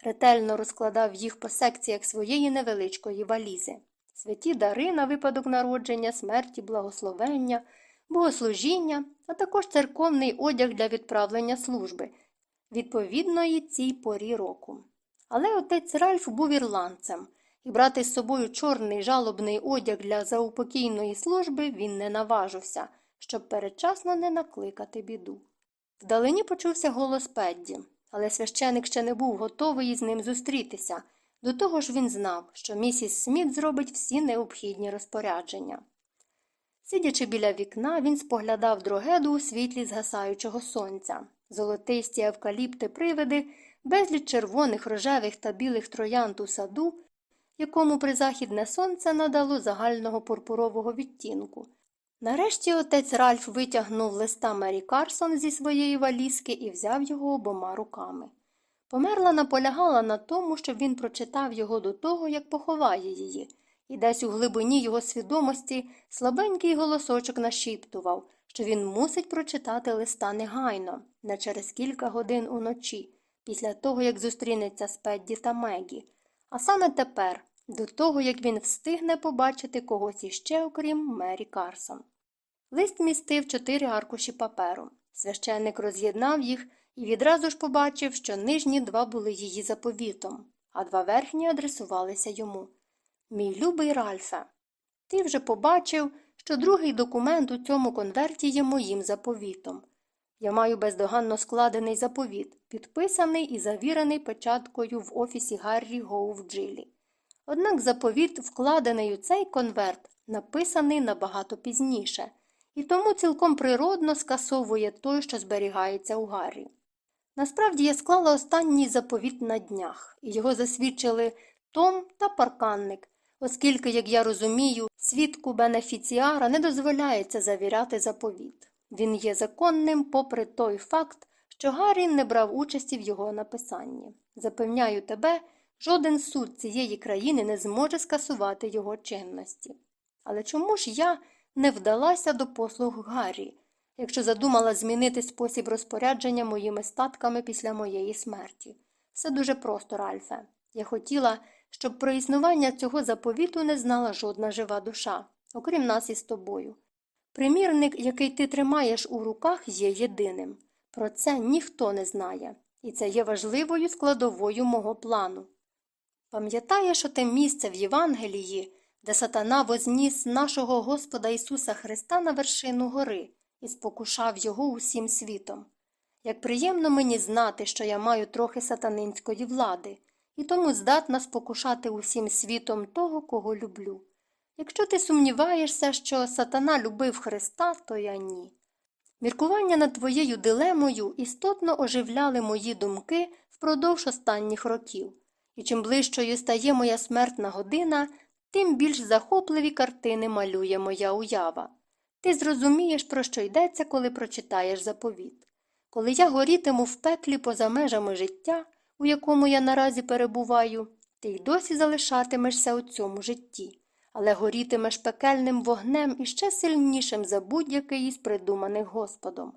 [SPEAKER 1] ретельно розкладав їх по секціях своєї невеличкої валізи. Святі дари на випадок народження, смерті, благословення, богослужіння, а також церковний одяг для відправлення служби, відповідної цій порі року. Але отець Ральф був ірландцем, і брати з собою чорний жалобний одяг для заупокійної служби він не наважився, щоб передчасно не накликати біду. Вдалині почувся голос Педді, але священик ще не був готовий із ним зустрітися. До того ж він знав, що місіс Сміт зробить всі необхідні розпорядження. Сидячи біля вікна, він споглядав дрогеду у світлі згасаючого сонця, золотисті евкаліпти привиди, безліч червоних, рожевих та білих троянд у саду, якому призахідне сонце надало загального пурпурового відтінку. Нарешті отець Ральф витягнув листа Мері Карсон зі своєї валізки і взяв його обома руками. Померла наполягала на тому, щоб він прочитав його до того, як поховає її, і десь у глибині його свідомості слабенький голосочок нашіптував, що він мусить прочитати листа негайно, не через кілька годин уночі, після того, як зустрінеться з Педді та Мегі, а саме тепер, до того, як він встигне побачити когось іще, окрім Мері Карсон. Лист містив чотири аркуші паперу. Священник роз'єднав їх і відразу ж побачив, що нижні два були її заповітом, а два верхні адресувалися йому. Мій любий Ральфе, ти вже побачив, що другий документ у цьому конверті є моїм заповітом. Я маю бездоганно складений заповіт, підписаний і завірений печаткою в офісі Гаррі Гоу в Джилі. Однак заповіт, вкладений у цей конверт, написаний набагато пізніше, і тому цілком природно скасовує той, що зберігається у Гаррі. Насправді я склала останній заповіт на днях, і його засвідчили Том та парканник, оскільки, як я розумію, свідку бенефіціара не дозволяється завіряти заповіт. Він є законним, попри той факт, що Гаррі не брав участі в його написанні. Запевняю тебе, жоден суд цієї країни не зможе скасувати його чинності. Але чому ж я не вдалася до послуг Гаррі, якщо задумала змінити спосіб розпорядження моїми статками після моєї смерті? Все дуже просто, Ральфе. Я хотіла, щоб про існування цього заповіту не знала жодна жива душа, окрім нас із тобою. Примірник, який ти тримаєш у руках, є єдиним. Про це ніхто не знає, і це є важливою складовою мого плану. Пам'ятаєш оте місце в Євангелії, де сатана возніс нашого Господа Ісуса Христа на вершину гори і спокушав його усім світом. Як приємно мені знати, що я маю трохи сатанинської влади, і тому здатна спокушати усім світом того, кого люблю. Якщо ти сумніваєшся, що сатана любив Христа, то я ні. Міркування над твоєю дилемою істотно оживляли мої думки впродовж останніх років, і чим ближчою стає моя смертна година, тим більш захопливі картини малює моя уява. Ти зрозумієш, про що йдеться, коли прочитаєш заповіт. Коли я горітиму в пеклі поза межами життя, у якому я наразі перебуваю, ти й досі залишатимешся у цьому житті але горітимеш пекельним вогнем іще сильнішим за будь-який із придуманих Господом.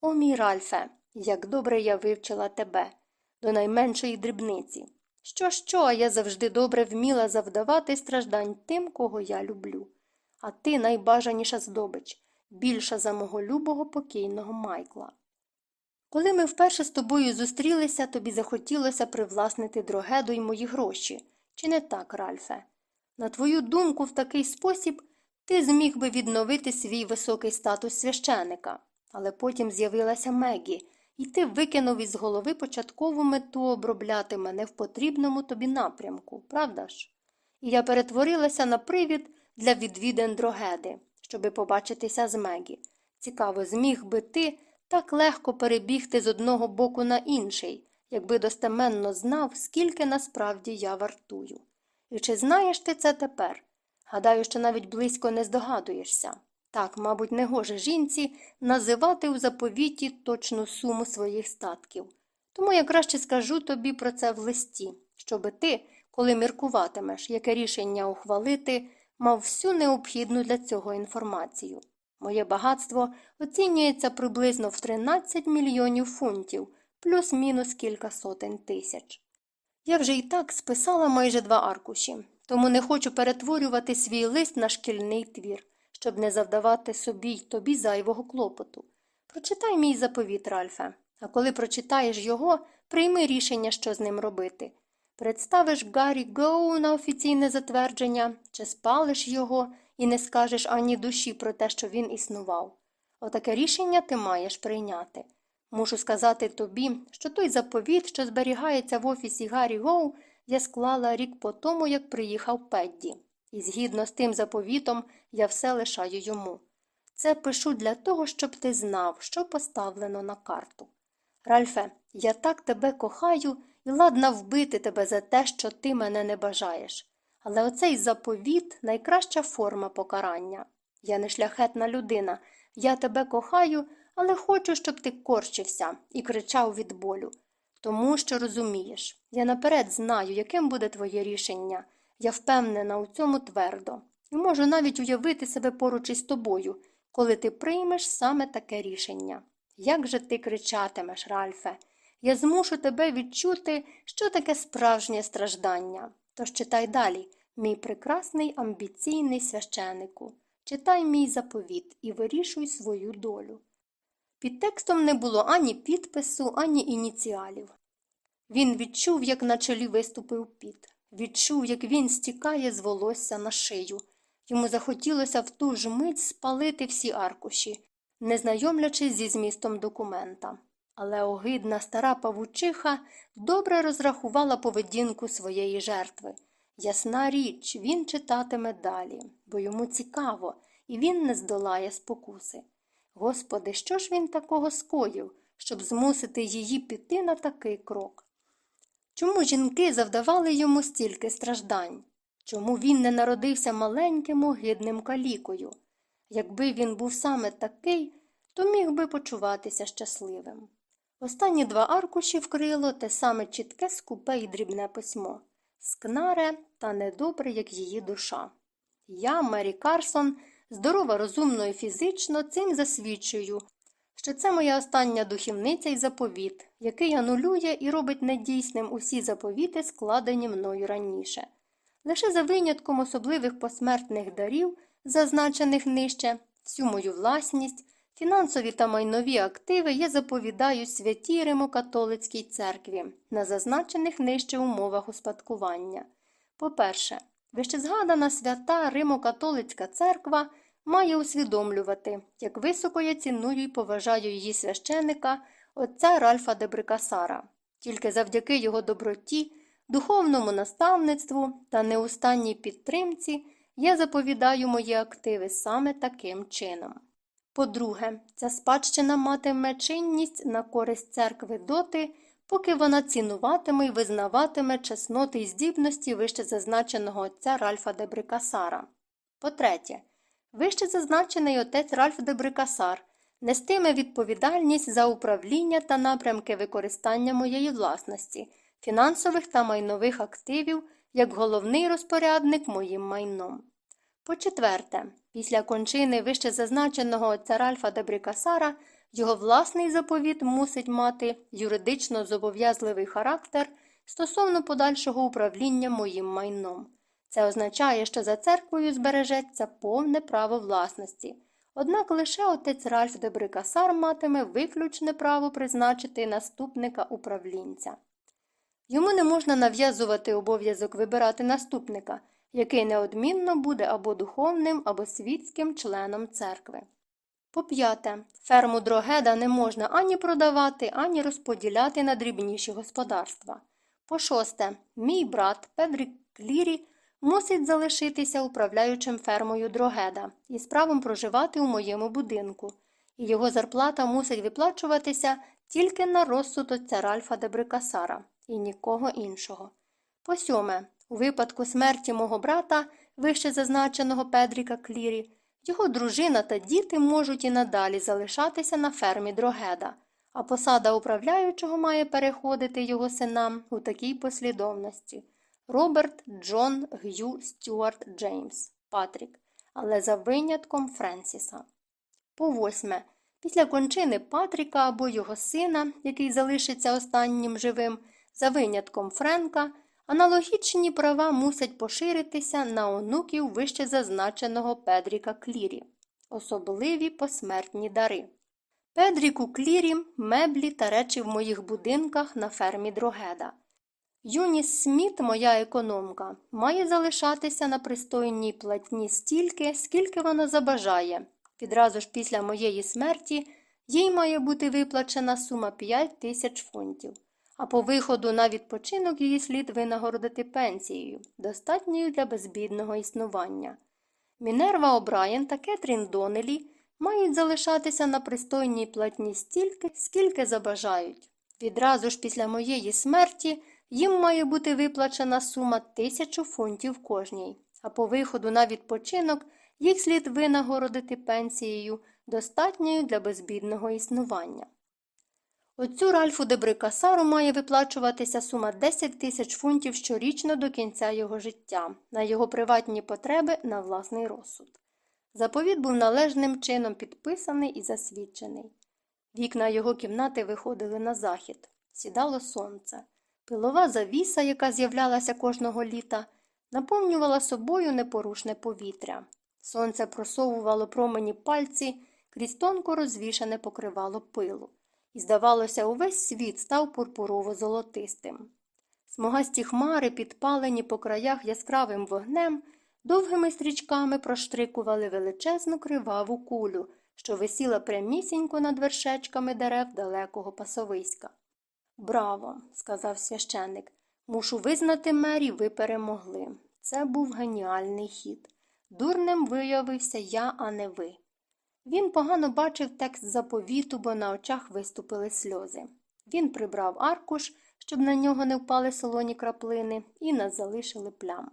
[SPEAKER 1] О, мій Ральфе, як добре я вивчила тебе, до найменшої дрібниці. Що, що, а я завжди добре вміла завдавати страждань тим, кого я люблю. А ти найбажаніша здобич, більша за мого любого покійного Майкла. Коли ми вперше з тобою зустрілися, тобі захотілося привласнити дрогеду й мої гроші. Чи не так, Ральфе? На твою думку, в такий спосіб ти зміг би відновити свій високий статус священика, але потім з'явилася Мегі, і ти викинув із голови початкову мету обробляти мене в потрібному тобі напрямку, правда ж? І я перетворилася на привід для відвідин дрогеди, щоби побачитися з Мегі. Цікаво, зміг би ти так легко перебігти з одного боку на інший, якби достеменно знав, скільки насправді я вартую. І чи знаєш ти це тепер? Гадаю, що навіть близько не здогадуєшся. Так, мабуть, не гоже жінці називати у заповіті точну суму своїх статків. Тому я краще скажу тобі про це в листі, щоби ти, коли міркуватимеш, яке рішення ухвалити, мав всю необхідну для цього інформацію. Моє багатство оцінюється приблизно в 13 мільйонів фунтів, плюс-мінус кілька сотень тисяч. Я вже і так списала майже два аркуші, тому не хочу перетворювати свій лист на шкільний твір, щоб не завдавати собі й тобі зайвого клопоту. Прочитай мій заповіт, Ральфе, а коли прочитаєш його, прийми рішення, що з ним робити. Представиш Гаррі Гоу на офіційне затвердження, чи спалиш його і не скажеш ані душі про те, що він існував. Отаке рішення ти маєш прийняти. Мушу сказати тобі, що той заповіт, що зберігається в офісі Гаррі Гоу, я склала рік по тому, як приїхав Педді, і згідно з тим заповітом я все лишаю йому. Це пишу для того, щоб ти знав, що поставлено на карту. Ральфе, я так тебе кохаю і ладна вбити тебе за те, що ти мене не бажаєш. Але оцей заповіт найкраща форма покарання. Я не шляхетна людина, я тебе кохаю, але хочу, щоб ти корчився і кричав від болю. Тому що розумієш, я наперед знаю, яким буде твоє рішення. Я впевнена у цьому твердо, і можу навіть уявити себе поруч із тобою, коли ти приймеш саме таке рішення. Як же ти кричатимеш, Ральфе? Я змушу тебе відчути, що таке справжнє страждання. Тож читай далі, мій прекрасний амбіційний священику, читай мій заповіт і вирішуй свою долю. Під текстом не було ані підпису, ані ініціалів. Він відчув, як на чолі виступив піт, відчув, як він стікає з волосся на шию. Йому захотілося в ту ж мить спалити всі аркуші, не знайомлячись зі змістом документа. Але огидна стара павучиха добре розрахувала поведінку своєї жертви. Ясна річ, він читатиме далі, бо йому цікаво, і він не здолає спокуси. Господи, що ж він такого скоїв, щоб змусити її піти на такий крок? Чому жінки завдавали йому стільки страждань? Чому він не народився маленьким огидним калікою? Якби він був саме такий, то міг би почуватися щасливим. Останні два аркуші вкрило те саме чітке, скупе і дрібне письмо скнаре та недобре, як її душа. Я, Мері Карсон, здорова, розумно і фізично, цим засвідчую, що це моя остання духівниця і заповіт, який анулює і робить недійсним усі заповіти, складені мною раніше. Лише за винятком особливих посмертних дарів, зазначених нижче, всю мою власність, фінансові та майнові активи я заповідаю святій Римокатолицькій церкві на зазначених нижче умовах успадкування. По-перше, вищезгадана свята Римокатолицька церква має усвідомлювати, як високо я ціную і поважаю її священика, отця Ральфа де Брикасара. Тільки завдяки його доброті, духовному наставництву та неустанній підтримці я заповідаю мої активи саме таким чином. По-друге, ця спадщина матиме чинність на користь церкви доти, поки вона цінуватиме і визнаватиме чесноти і здібності вище зазначеного отця Ральфа де Брикасара. По-третє, вище зазначений отець Ральф де Брикасар нестиме відповідальність за управління та напрямки використання моєї власності, фінансових та майнових активів як головний розпорядник моїм майном. По четверте, Після кончини вище зазначеного отця Ральфа де Брікасара його власний заповіт мусить мати юридично зобов'язливий характер стосовно подальшого управління моїм майном. Це означає, що за церквою збережеться повне право власності. Однак лише отець Ральф де Брикасар матиме виключне право призначити наступника управлінця. Йому не можна нав'язувати обов'язок вибирати наступника, який неодмінно буде або духовним, або світським членом церкви. По п'яте, ферму дрогеда не можна ані продавати, ані розподіляти на дрібніші господарства. По шосте, мій брат Педрік Клірі мусить залишитися управляючим фермою дрогеда і з правом проживати у моєму будинку, і його зарплата мусить виплачуватися тільки на розсуд отця Ральфа де Брикасара і нікого іншого. По сьоме, у випадку смерті мого брата, вище зазначеного Педріка Клірі, його дружина та діти можуть і надалі залишатися на фермі Дрогеда, а посада управляючого має переходити його синам у такій послідовності Роберт, Джон, Г'ю, Стюарт, Джеймс, Патрік, але за винятком Френсіса. По восьме. Після кончини Патріка або його сина, який залишиться останнім живим, за винятком Френка, аналогічні права мусять поширитися на онуків вище зазначеного Педріка Клірі, особливі посмертні дари. Педріку Клірі меблі та речі в моїх будинках на фермі Дрогеда. Юніс Сміт, моя економка, має залишатися на пристойній платні стільки, скільки вона забажає. Відразу ж після моєї смерті їй має бути виплачена сума 5 тисяч фунтів, а по виходу на відпочинок її слід винагородити пенсією, достатньою для безбідного існування. Мінерва О'Брайен та Кетрін Донелі мають залишатися на пристойній платні стільки, скільки забажають. Відразу ж після моєї смерті їм має бути виплачена сума тисячу фунтів кожній, а по виходу на відпочинок їх слід винагородити пенсією, достатньою для безбідного існування. Отцю Ральфу Дебрикасару має виплачуватися сума 10 тисяч фунтів щорічно до кінця його життя, на його приватні потреби на власний розсуд. Заповіт був належним чином підписаний і засвідчений. Вікна його кімнати виходили на захід, сідало сонце. Пилова завіса, яка з'являлася кожного літа, наповнювала собою непорушне повітря. Сонце просовувало промені пальці крізь тонко розвішане покривало пилу, і, здавалося, увесь світ став пурпурово-золотистим. Смугасті хмари, підпалені по краях яскравим вогнем, довгими стрічками проштрикували величезну криваву кулю, що висіла прямісінько над вершечками дерев далекого пасовиська. Браво, сказав священник. Мушу визнати мері, ви перемогли. Це був геніальний хід. Дурним виявився я, а не ви. Він погано бачив текст заповіту, бо на очах виступили сльози. Він прибрав аркуш, щоб на нього не впали солоні краплини, і нас залишили плям.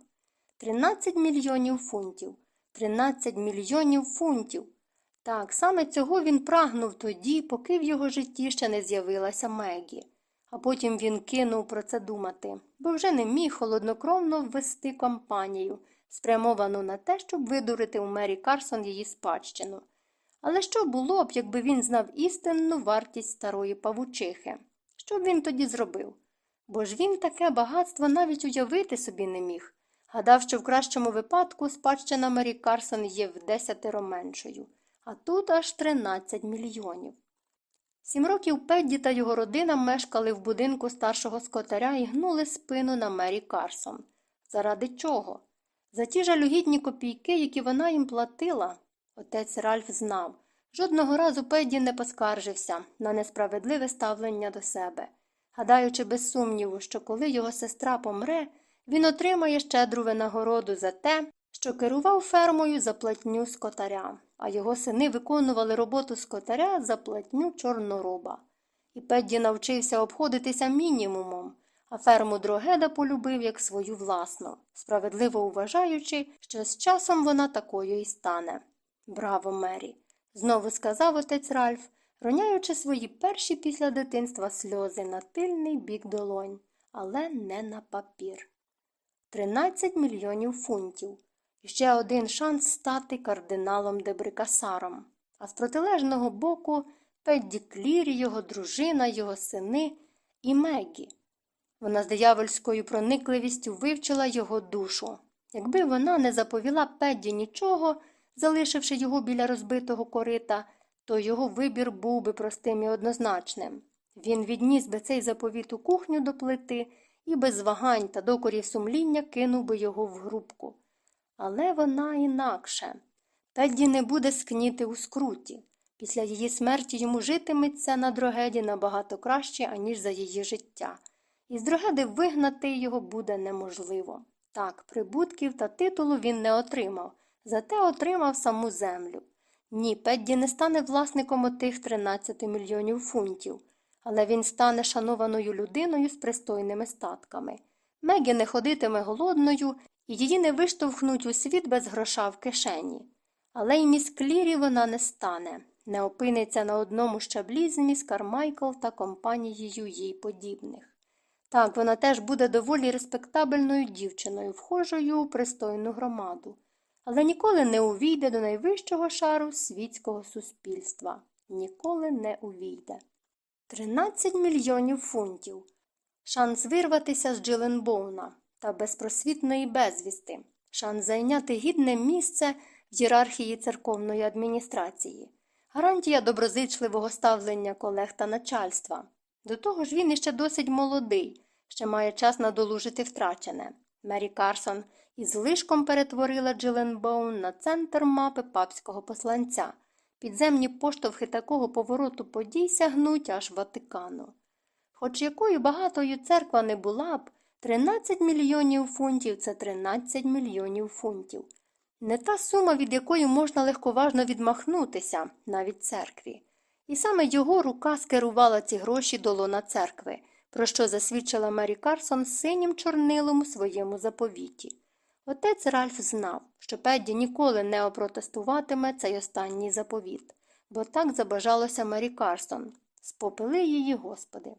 [SPEAKER 1] Тринадцять мільйонів фунтів. Тринадцять мільйонів фунтів. Так, саме цього він прагнув тоді, поки в його житті ще не з'явилася Мегі. А потім він кинув про це думати, бо вже не міг холоднокровно ввести кампанію, спрямовану на те, щоб видурити у Мері Карсон її спадщину. Але що було б, якби він знав істинну вартість старої павучихи? Що б він тоді зробив? Бо ж він таке багатство навіть уявити собі не міг. Гадав, що в кращому випадку спадщина Мері Карсон є в десятеро меншою, а тут аж 13 мільйонів. Сім років Педді та його родина мешкали в будинку старшого скотаря і гнули спину на Мері Карсон. Заради чого? За ті жалюгідні копійки, які вона їм платила, отець Ральф знав. Жодного разу Педді не поскаржився на несправедливе ставлення до себе, гадаючи без сумніву, що коли його сестра помре, він отримає щедру винагороду за те, що керував фермою за платню скотаря, а його сини виконували роботу скотаря за платню чорнороба. І Педді навчився обходитися мінімумом, а ферму Дрогеда полюбив як свою власну, справедливо вважаючи, що з часом вона такою і стане. Браво, Мері! знову сказав отець Ральф, роняючи свої перші після дитинства сльози на тильний бік долонь, але не на папір. Тринадцять мільйонів фунтів. Ще один шанс стати кардиналом Дебрикасаром. А з протилежного боку Педді Клірі, його дружина, його сини і Мегі. Вона з диявольською проникливістю вивчила його душу. Якби вона не заповіла Педді нічого, залишивши його біля розбитого корита, то його вибір був би простим і однозначним. Він відніс би цей заповіт у кухню до плити і без вагань та докорів сумління кинув би його в грубку. Але вона інакше. Педді не буде скніти у скруті. Після її смерті йому житиметься на дрогеді набагато краще, аніж за її життя. І з дрогеди вигнати його буде неможливо. Так, прибутків та титулу він не отримав, зате отримав саму землю. Ні, Педді не стане власником отих 13 мільйонів фунтів, але він стане шанованою людиною з пристойними статками. Мегі не ходитиме голодною, і її не виштовхнуть у світ без гроша в кишені. Але й міс Клірі вона не стане, не опиниться на одному щаблі з міс Кармайкл та компанією їй подібних. Так, вона теж буде доволі респектабельною дівчиною, вхожою у пристойну громаду, але ніколи не увійде до найвищого шару світського суспільства. Ніколи не увійде. 13 мільйонів фунтів. Шанс вирватися з Джиленбоуна та безпросвітної безвісти, шанс зайняти гідне місце в ієрархії церковної адміністрації, гарантія доброзичливого ставлення колег та начальства. До того ж він іще досить молодий, ще має час надолужити втрачене. Мері Карсон із лишком перетворила Джиленбоун на центр мапи папського посланця. Підземні поштовхи такого повороту подій сягнуть аж Ватикану. Хоч якою багатою церква не була б, 13 мільйонів фунтів це 13 мільйонів фунтів. Не та сума, від якої можна легковажно відмахнутися, навіть церкві. І саме його рука скерувала ці гроші до лона церкви, про що засвідчила Мері Карсон синім чорнилом у своєму заповіті. Отець Ральф знав, що Педді ніколи не опротестуватиме цей останній заповіт, бо так забажалося Мері Карсон спопили її, Господи.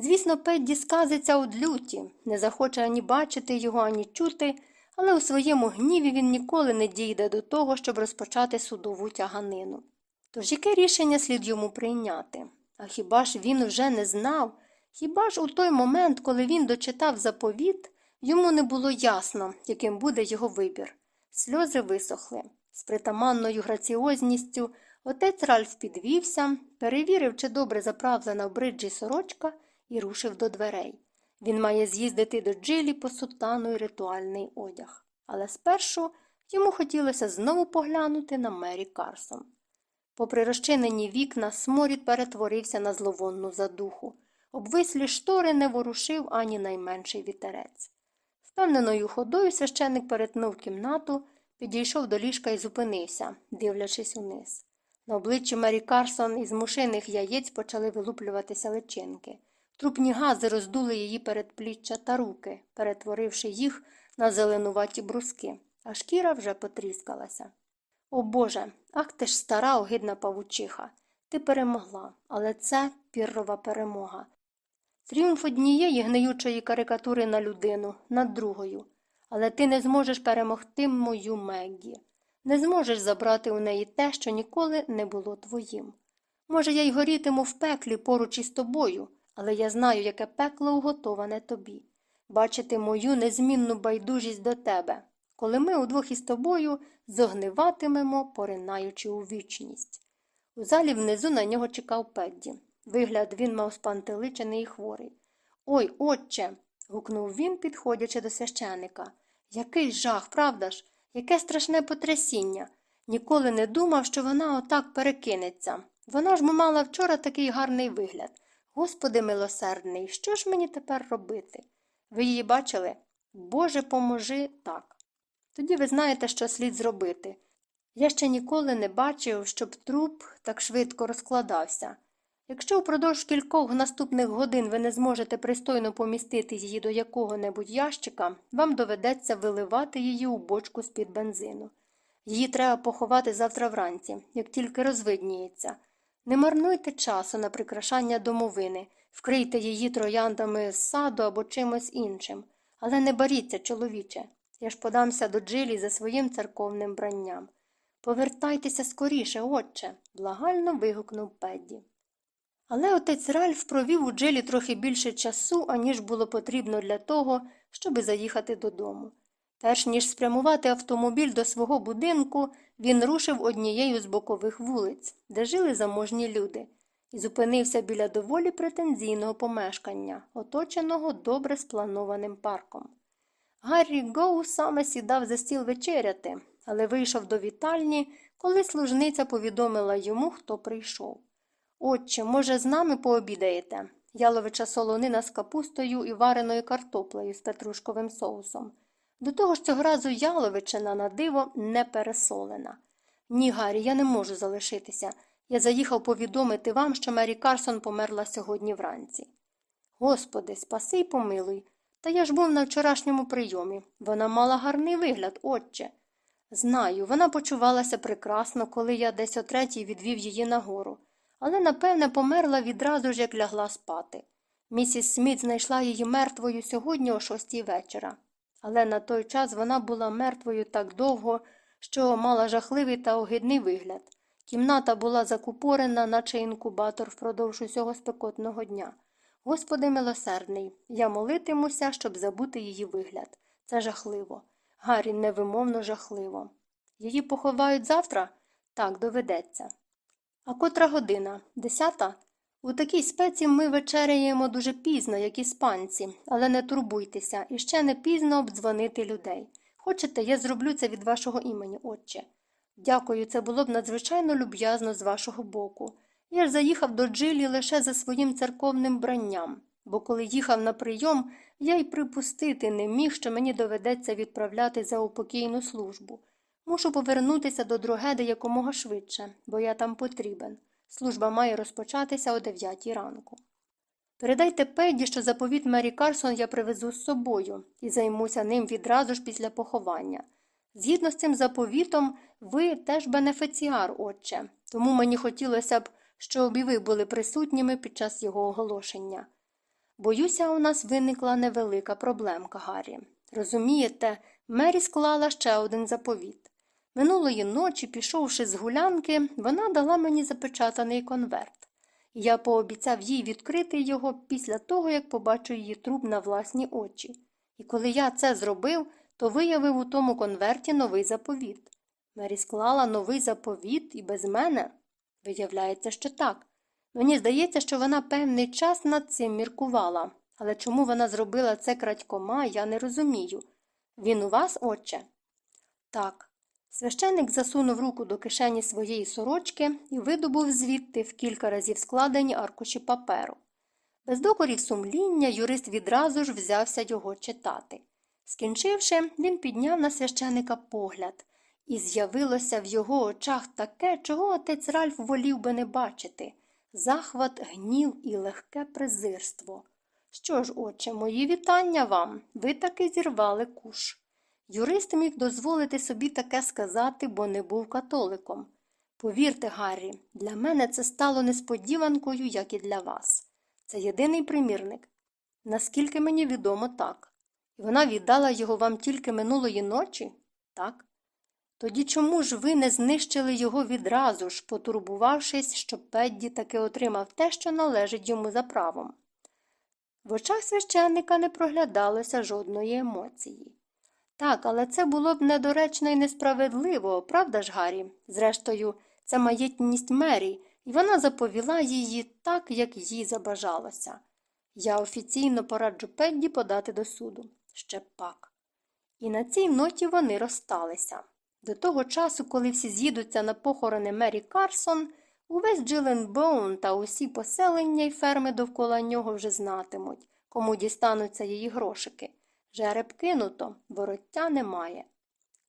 [SPEAKER 1] Звісно, Педді сказиться у длюті, не захоче ані бачити його, ані чути, але у своєму гніві він ніколи не дійде до того, щоб розпочати судову тяганину. Тож яке рішення слід йому прийняти? А хіба ж він вже не знав? Хіба ж у той момент, коли він дочитав заповіт, йому не було ясно, яким буде його вибір? Сльози висохли. З притаманною граціозністю отець Ральф підвівся, перевірив, чи добре заправлена в бриджі сорочка, і рушив до дверей. Він має з'їздити до джилі по сутану і ритуальний одяг. Але спершу йому хотілося знову поглянути на Мері Карсон. Попри розчинені вікна, сморід перетворився на зловонну задуху. Обвислі штори не ворушив ані найменший вітерець. Впевненою ходою священик перетнув кімнату, підійшов до ліжка і зупинився, дивлячись униз. На обличчі Мері Карсон із мушиних яєць почали вилуплюватися личинки. Трупні гази роздули її передпліччя та руки, перетворивши їх на зеленуваті бруски, а шкіра вже потріскалася. О Боже, ах ти ж стара огидна павучиха. Ти перемогла, але це піррова перемога. Тріумф однієї гниючої карикатури на людину, над другою. Але ти не зможеш перемогти мою Меггі. Не зможеш забрати у неї те, що ніколи не було твоїм. Може, я й горітиму в пеклі поруч із тобою, але я знаю, яке пекло уготоване тобі. Бачити мою незмінну байдужість до тебе, коли ми удвох із тобою зогниватимемо, поринаючи у вічність. У залі внизу на нього чекав Педді. Вигляд він мав спантеличений і хворий. Ой, отче. гукнув він, підходячи до священика. Який жах, правда ж? Яке страшне потрясіння. Ніколи не думав, що вона отак перекинеться. Вона ж мала вчора такий гарний вигляд. Господи милосердний, що ж мені тепер робити? Ви її бачили? Боже, поможи так. Тоді ви знаєте, що слід зробити. Я ще ніколи не бачив, щоб труп так швидко розкладався. Якщо впродовж кількох наступних годин ви не зможете пристойно помістити її до якого-небудь ящика, вам доведеться виливати її у бочку з-під бензину. Її треба поховати завтра вранці, як тільки розвидніється. Не марнуйте часу на прикрашання домовини, вкрийте її трояндами з саду або чимось іншим. Але не боріться, чоловіче. Я ж подамся до Джилі за своїм церковним бранням. Повертайтеся скоріше, отче, благально вигукнув Педді. Але отець Ральф провів у Джилі трохи більше часу, аніж було потрібно для того, щоби заїхати додому. Перш ніж спрямувати автомобіль до свого будинку, він рушив однією з бокових вулиць, де жили заможні люди, і зупинився біля доволі претензійного помешкання, оточеного добре спланованим парком. Гаррі Гоу саме сідав за стіл вечеряти, але вийшов до вітальні, коли служниця повідомила йому, хто прийшов. Отче, може, з нами пообідаєте? Яловича солонина з капустою і вареною картоплею з петрушковим соусом. До того ж цього разу яловичина на диво не пересолена. Ні, Гаррі, я не можу залишитися. Я заїхав повідомити вам, що Мері Карсон померла сьогодні вранці. Господи, спаси й помилуй. Та я ж був на вчорашньому прийомі. Вона мала гарний вигляд, отче. Знаю, вона почувалася прекрасно, коли я десь о третій відвів її нагору, але, напевне, померла відразу ж, як лягла спати. Місіс Сміт знайшла її мертвою сьогодні о шостій вечора. Але на той час вона була мертвою так довго, що мала жахливий та огидний вигляд. Кімната була закупорена, наче інкубатор впродовж усього спекотного дня. Господи милосердний, я молитимуся, щоб забути її вигляд. Це жахливо. Гаррі, невимовно жахливо. Її поховають завтра? Так, доведеться. А котра година? Десята? У такій спеці ми вечеряємо дуже пізно, як іспанці, але не турбуйтеся, і ще не пізно обдзвонити людей. Хочете, я зроблю це від вашого імені, отче. Дякую, це було б надзвичайно люб'язно з вашого боку. Я ж заїхав до Джилі лише за своїм церковним бранням, бо коли їхав на прийом, я й припустити не міг, що мені доведеться відправляти за упокійну службу. Мушу повернутися до Другеди якомога швидше, бо я там потрібен. Служба має розпочатися о дев'ятій ранку. Передайте Педі, що заповіт Мері Карсон я привезу з собою і займуся ним відразу ж після поховання. Згідно з цим заповітом, ви теж бенефіціар, отче, тому мені хотілося б, щоб і ви були присутніми під час його оголошення. Боюся, у нас виникла невелика проблемка, Гаррі. Розумієте, Мері склала ще один заповіт. Минулої ночі, пішовши з гулянки, вона дала мені запечатаний конверт. Я пообіцяв їй відкрити його після того, як побачу її труп на власні очі. І коли я це зробив, то виявив у тому конверті новий заповіт. Мері склала новий заповіт і без мене. Виявляється, що так. Мені здається, що вона певний час над цим міркувала, але чому вона зробила це крадькома, я не розумію. Він у вас, отче? Так. Священник засунув руку до кишені своєї сорочки і видобув звідти в кілька разів складені аркуші паперу. Без докорів сумління юрист відразу ж взявся його читати. Скінчивши, він підняв на священика погляд, і з'явилося в його очах таке, чого отець Ральф волів би не бачити захват, гнів і легке презирство. Що ж, отче, мої вітання вам, ви таки зірвали куш. Юрист міг дозволити собі таке сказати, бо не був католиком. Повірте, Гаррі, для мене це стало несподіванкою, як і для вас. Це єдиний примірник. Наскільки мені відомо, так. І вона віддала його вам тільки минулої ночі? Так. Тоді чому ж ви не знищили його відразу ж, потурбувавшись, щоб Педді таки отримав те, що належить йому за правом? В очах священника не проглядалося жодної емоції. Так, але це було б недоречно і несправедливо, правда ж, Гаррі? Зрештою, це маєтність Мері, і вона заповіла її так, як їй забажалося. Я офіційно пораджу Педді подати до суду. Ще пак. І на цій ноті вони розсталися. До того часу, коли всі з'їдуться на похорони Мері Карсон, увесь Джиленбоун та усі поселення й ферми довкола нього вже знатимуть, кому дістануться її грошики. Жереб кинуто, вороття немає.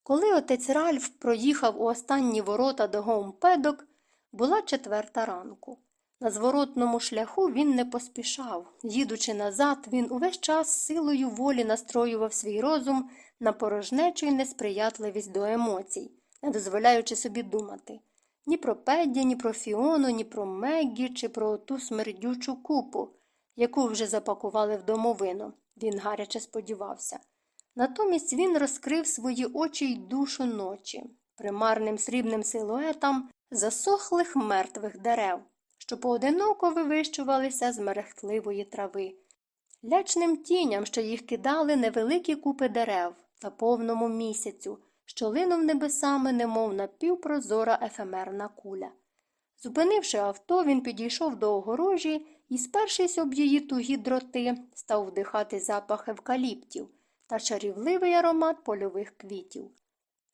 [SPEAKER 1] Коли отець Ральф проїхав у останні ворота до Гоумпедок, була четверта ранку. На зворотному шляху він не поспішав. Їдучи назад, він увесь час силою волі настроював свій розум на порожнечу й несприятливість до емоцій, не дозволяючи собі думати ні про Педді, ні про Фіону, ні про Меггі чи про ту смердючу купу, яку вже запакували в домовину. Він гаряче сподівався. Натомість він розкрив свої очі й душу ночі, примарним срібним силуетам засохлих мертвих дерев, що поодиноко вивищувалися з мерехтливої трави, лячним тіням, що їх кидали невеликі купи дерев та повному місяцю, що линув небесами, немов напівпрозора ефемерна куля. Зупинивши авто, він підійшов до огорожі і, спершись об її тугі дроти, став вдихати запах евкаліптів та чарівливий аромат польових квітів.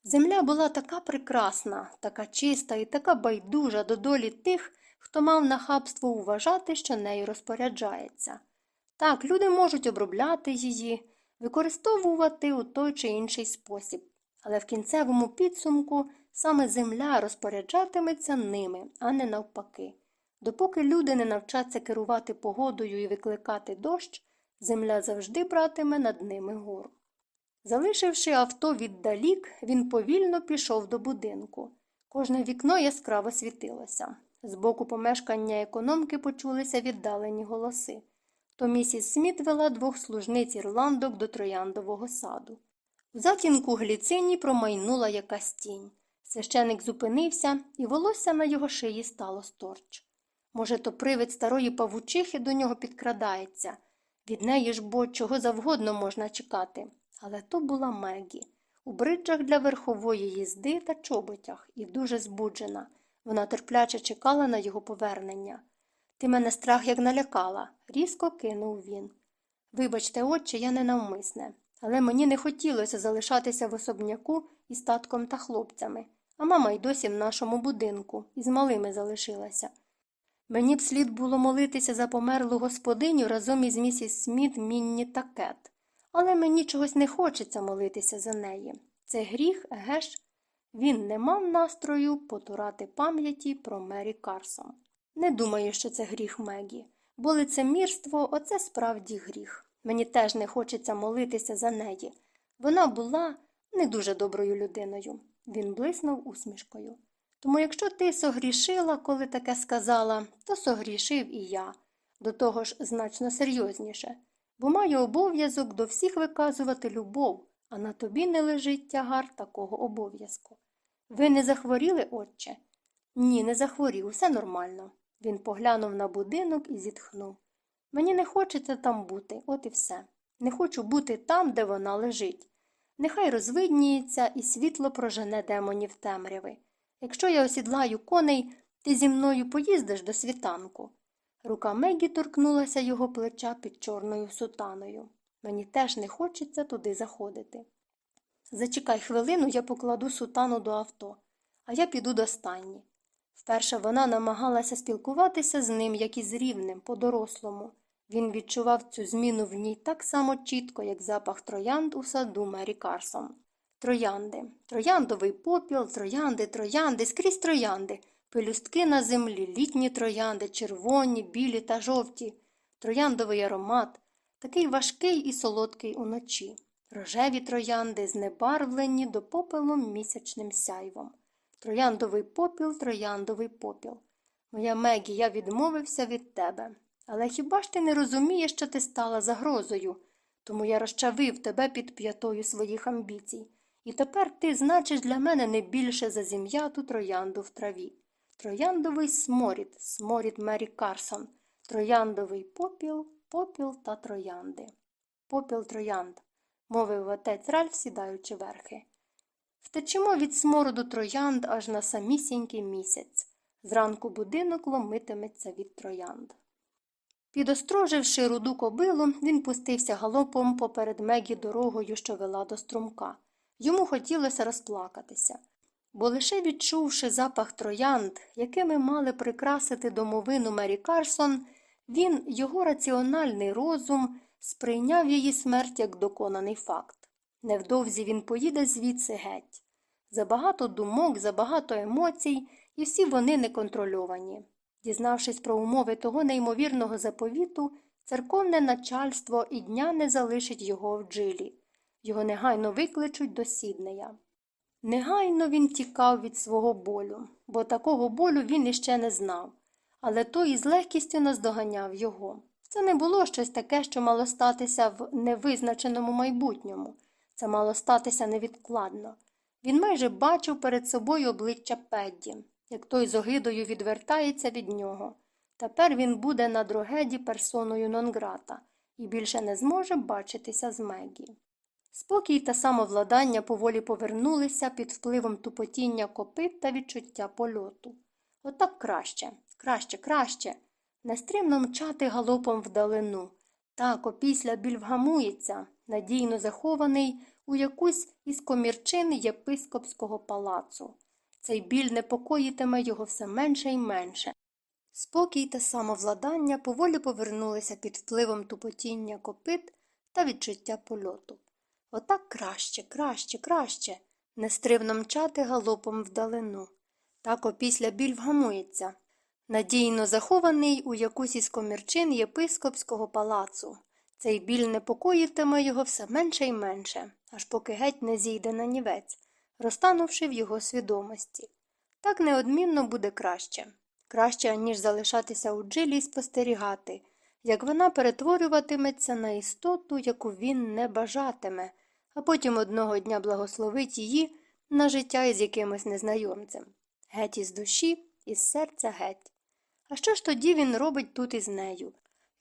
[SPEAKER 1] Земля була така прекрасна, така чиста і така байдужа до долі тих, хто мав нахабство вважати, що нею розпоряджається. Так, люди можуть обробляти її, використовувати у той чи інший спосіб, але в кінцевому підсумку саме земля розпоряджатиметься ними, а не навпаки. Допоки люди не навчаться керувати погодою і викликати дощ, земля завжди братиме над ними гору. Залишивши авто віддалік, він повільно пішов до будинку. Кожне вікно яскраво світилося. З боку помешкання економки почулися віддалені голоси. То місіс Сміт вела двох служниць ірландок до трояндового саду. У затінку гліцині промайнула якась тінь. Священик зупинився, і волосся на його шиї стало сторч. Може, то привид старої павучихи до нього підкрадається. Від неї ж бо чого завгодно можна чекати. Але то була Мегі. У бриджах для верхової їзди та чоботях і дуже збуджена. Вона терпляче чекала на його повернення. Ти мене страх як налякала, різко кинув він. Вибачте, отче, я ненавмисне, але мені не хотілося залишатися в особняку із татком та хлопцями, а мама й досі в нашому будинку, із малими залишилася. Мені б слід було молитися за померлу господиню разом із місіс Сміт, Мінні та Кет. Але мені чогось не хочеться молитися за неї. Це гріх, еге ж? Він не мав настрою потурати пам'яті про Мері Карсон. Не думаю, що це гріх Мегі, бо лицемірство оце справді гріх. Мені теж не хочеться молитися за неї. Вона була не дуже доброю людиною. Він блиснув усмішкою. Тому якщо ти согрішила, коли таке сказала, то согрішив і я. До того ж значно серйозніше бо маю обов'язок до всіх виказувати любов, а на тобі не лежить тягар такого обов'язку. Ви не захворіли, отче? Ні, не захворів, все нормально. Він поглянув на будинок і зітхнув. Мені не хочеться там бути, от і все. Не хочу бути там, де вона лежить. Нехай розвидніється і світло прожене демонів темряви. Якщо я осідлаю коней, ти зі мною поїздиш до світанку. Рука Мегі торкнулася його плеча під чорною сутаною. Мені теж не хочеться туди заходити. Зачекай хвилину, я покладу сутану до авто, а я піду до стайні. Вперше вона намагалася спілкуватися з ним, як із рівним, по-дорослому. Він відчував цю зміну в ній так само чітко, як запах троянд у саду Мері Карсон. Троянди, трояндовий попіл, троянди, троянди, скрізь троянди. Пелюстки на землі, літні троянди, червоні, білі та жовті, трояндовий аромат, такий важкий і солодкий уночі, рожеві троянди, знебарвлені до попелу місячним сяйвом. Трояндовий попіл, трояндовий попіл. Моя Мегі, я відмовився від тебе. Але хіба ж ти не розумієш, що ти стала загрозою? Тому я розчавив тебе під п'ятою своїх амбіцій. І тепер ти значиш для мене не більше за зім'яту троянду в траві. Трояндовий сморід, сморід Мері Карсон, трояндовий попіл, попіл та троянди. Попіл троянд, мовив отець Ральф, сідаючи верхи. Втечемо від смороду троянд аж на самісінький місяць. Зранку будинок ломитиметься від троянд. Підостроживши руду кобилу, він пустився галопом поперед Мегі дорогою, що вела до струмка. Йому хотілося розплакатися бо лише відчувши запах троянд, якими мали прикрасити домовину Мері Карсон, він, його раціональний розум, сприйняв її смерть як доконаний факт. Невдовзі він поїде звідси геть. Забагато думок, забагато емоцій, і всі вони неконтрольовані. Дізнавшись про умови того неймовірного заповіту, церковне начальство і дня не залишить його в джилі. Його негайно викличуть до Сіднея. Негайно він тікав від свого болю, бо такого болю він іще не знав, але той із легкістю наздоганяв його. Це не було щось таке, що мало статися в невизначеному майбутньому. Це мало статися невідкладно. Він майже бачив перед собою обличчя Педді, як той з огидою відвертається від нього. Тепер він буде на дрогеді персоною Нонграта і більше не зможе бачитися з Мегі. Спокій та самовладання поволі повернулися під впливом тупотіння копит та відчуття польоту. Отак краще, краще, краще. Нестримно мчати галопом вдалину. Так опісля біль вгамується, надійно захований у якусь із комірчин єпископського палацу. Цей біль непокоїтиме його все менше і менше. Спокій та самовладання поволі повернулися під впливом тупотіння копит та відчуття польоту. Отак краще, краще, краще. Нестривно мчати галопом вдалину. Так опісля біль вгамується, надійно захований у якусь із комірчин єпископського палацу. Цей біль непокоїтиме його все менше і менше, аж поки геть не зійде на нівець, розтанувши в його свідомості. Так неодмінно буде краще. Краще, ніж залишатися у джилі і спостерігати, як вона перетворюватиметься на істоту, яку він не бажатиме, а потім одного дня благословить її на життя із якимось незнайомцем. Геть із душі, із серця геть. А що ж тоді він робить тут із нею?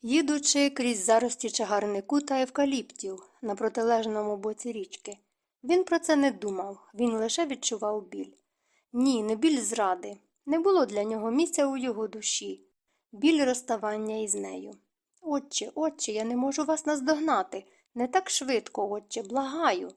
[SPEAKER 1] Їдучи крізь зарості чагарнику та евкаліптів на протилежному боці річки. Він про це не думав, він лише відчував біль. Ні, не біль зради. Не було для нього місця у його душі, біль розставання із нею. Отче, отче, я не можу вас наздогнати. Не так швидко, отче, благаю.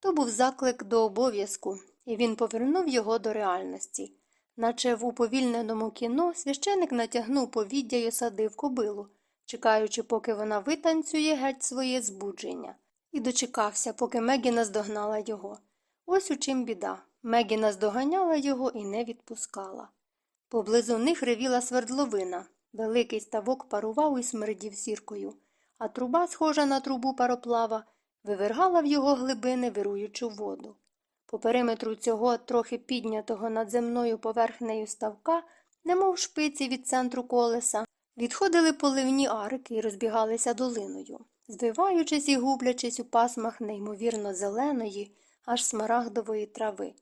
[SPEAKER 1] То був заклик до обов'язку, і він повернув його до реальності. Наче в уповільненому кіно священик натягнув повіддя й осадив кобилу, чекаючи, поки вона витанцює геть своє збудження, і дочекався, поки Мегі наздогнала його. Ось у чим біда. Мегі наздоганяла його і не відпускала. Поблизу них ревіла свердловина. Великий ставок парував і смердів сіркою, а труба, схожа на трубу пароплава, вивергала в його глибини вируючу воду. По периметру цього трохи піднятого над земною поверхнею ставка, немов шпиці від центру колеса, відходили поливні арки і розбігалися долиною, звиваючись і гублячись у пасмах неймовірно зеленої, аж смарагдової трави.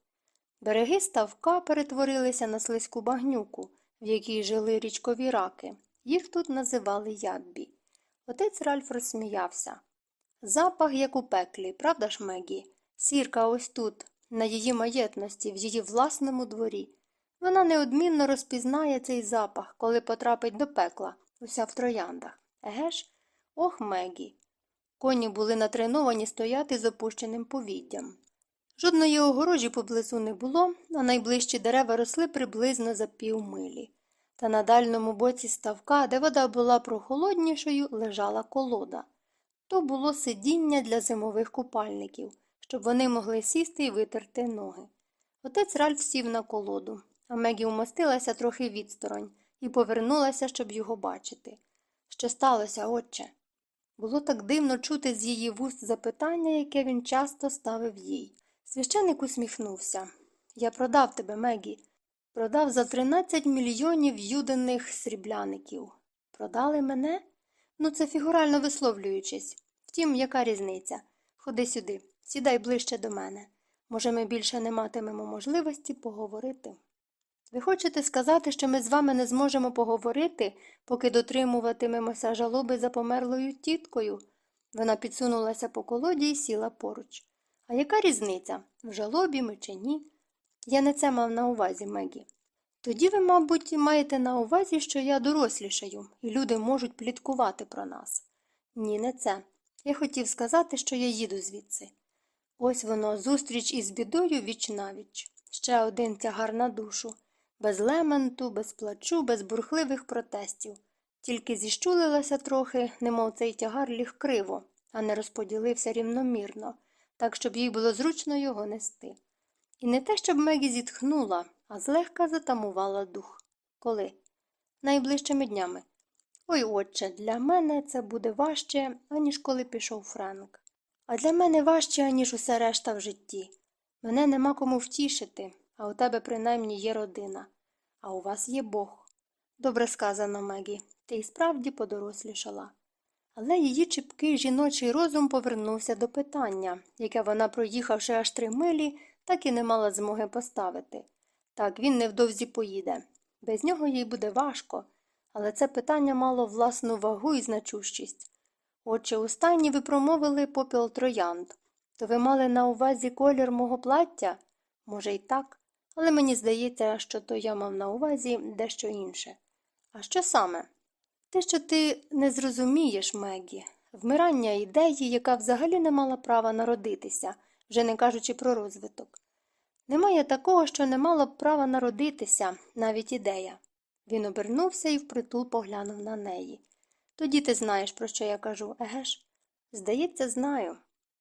[SPEAKER 1] Береги ставка перетворилися на слизьку багнюку, в якій жили річкові раки. Їх тут називали ядбі. Отець Ральф розсміявся. Запах, як у пеклі, правда ж, Мегі? Сірка ось тут, на її маєтності, в її власному дворі. Вона неодмінно розпізнає цей запах, коли потрапить до пекла, уся в трояндах. Еге ж? Ох, Мегі. Коні були натреновані стояти з опущеним повіддям. Жодної огорожі поблизу не було, а найближчі дерева росли приблизно за півмилі. Та на дальному боці ставка, де вода була прохолоднішою, лежала колода. То було сидіння для зимових купальників, щоб вони могли сісти і витерти ноги. Отець Ральф сів на колоду, а Мегі умостилася трохи відсторонь і повернулася, щоб його бачити. Що сталося, отче? Було так дивно чути з її вуст запитання, яке він часто ставив їй. Священик усміхнувся. Я продав тебе, Мегі. Продав за 13 мільйонів юдених срібляників. Продали мене? Ну, це фігурально висловлюючись. Втім, яка різниця? Ходи сюди, сідай ближче до мене. Може, ми більше не матимемо можливості поговорити. Ви хочете сказати, що ми з вами не зможемо поговорити, поки дотримуватимемося жалоби за померлою тіткою? Вона підсунулася по колоді і сіла поруч. А яка різниця? В жалобі ми чи ні? Я не це мав на увазі, Мегі. Тоді ви, мабуть, маєте на увазі, що я дорослішаю, і люди можуть пліткувати про нас. Ні, не це. Я хотів сказати, що я їду звідси. Ось воно, зустріч із бідою віч навіч. Ще один тягар на душу. Без лементу, без плачу, без бурхливих протестів. Тільки зіщулилася трохи, немов цей тягар ліг криво, а не розподілився рівномірно, так, щоб їй було зручно його нести. І не те, щоб Мегі зітхнула, а злегка затамувала дух. Коли? Найближчими днями. Ой, отче, для мене це буде важче, аніж коли пішов Френк. А для мене важче, аніж усе решта в житті. Мене нема кому втішити, а у тебе принаймні є родина, а у вас є Бог. Добре сказано, Мегі, ти й справді подорослішала. Але її чіпкий жіночий розум повернувся до питання, яке вона, проїхавши аж три милі, так і не мала змоги поставити. Так, він невдовзі поїде. Без нього їй буде важко, але це питання мало власну вагу і значущість. Отже, у стайні ви промовили попіл троянд. То ви мали на увазі колір мого плаття? Може, й так, але мені здається, що то я мав на увазі дещо інше. А що саме? Те, що ти не зрозумієш, Мегі, вмирання ідеї, яка взагалі не мала права народитися, вже не кажучи про розвиток. Немає такого, що не мало б права народитися, навіть ідея. Він обернувся і впритул поглянув на неї. Тоді ти знаєш, про що я кажу, еге ж? Здається, знаю.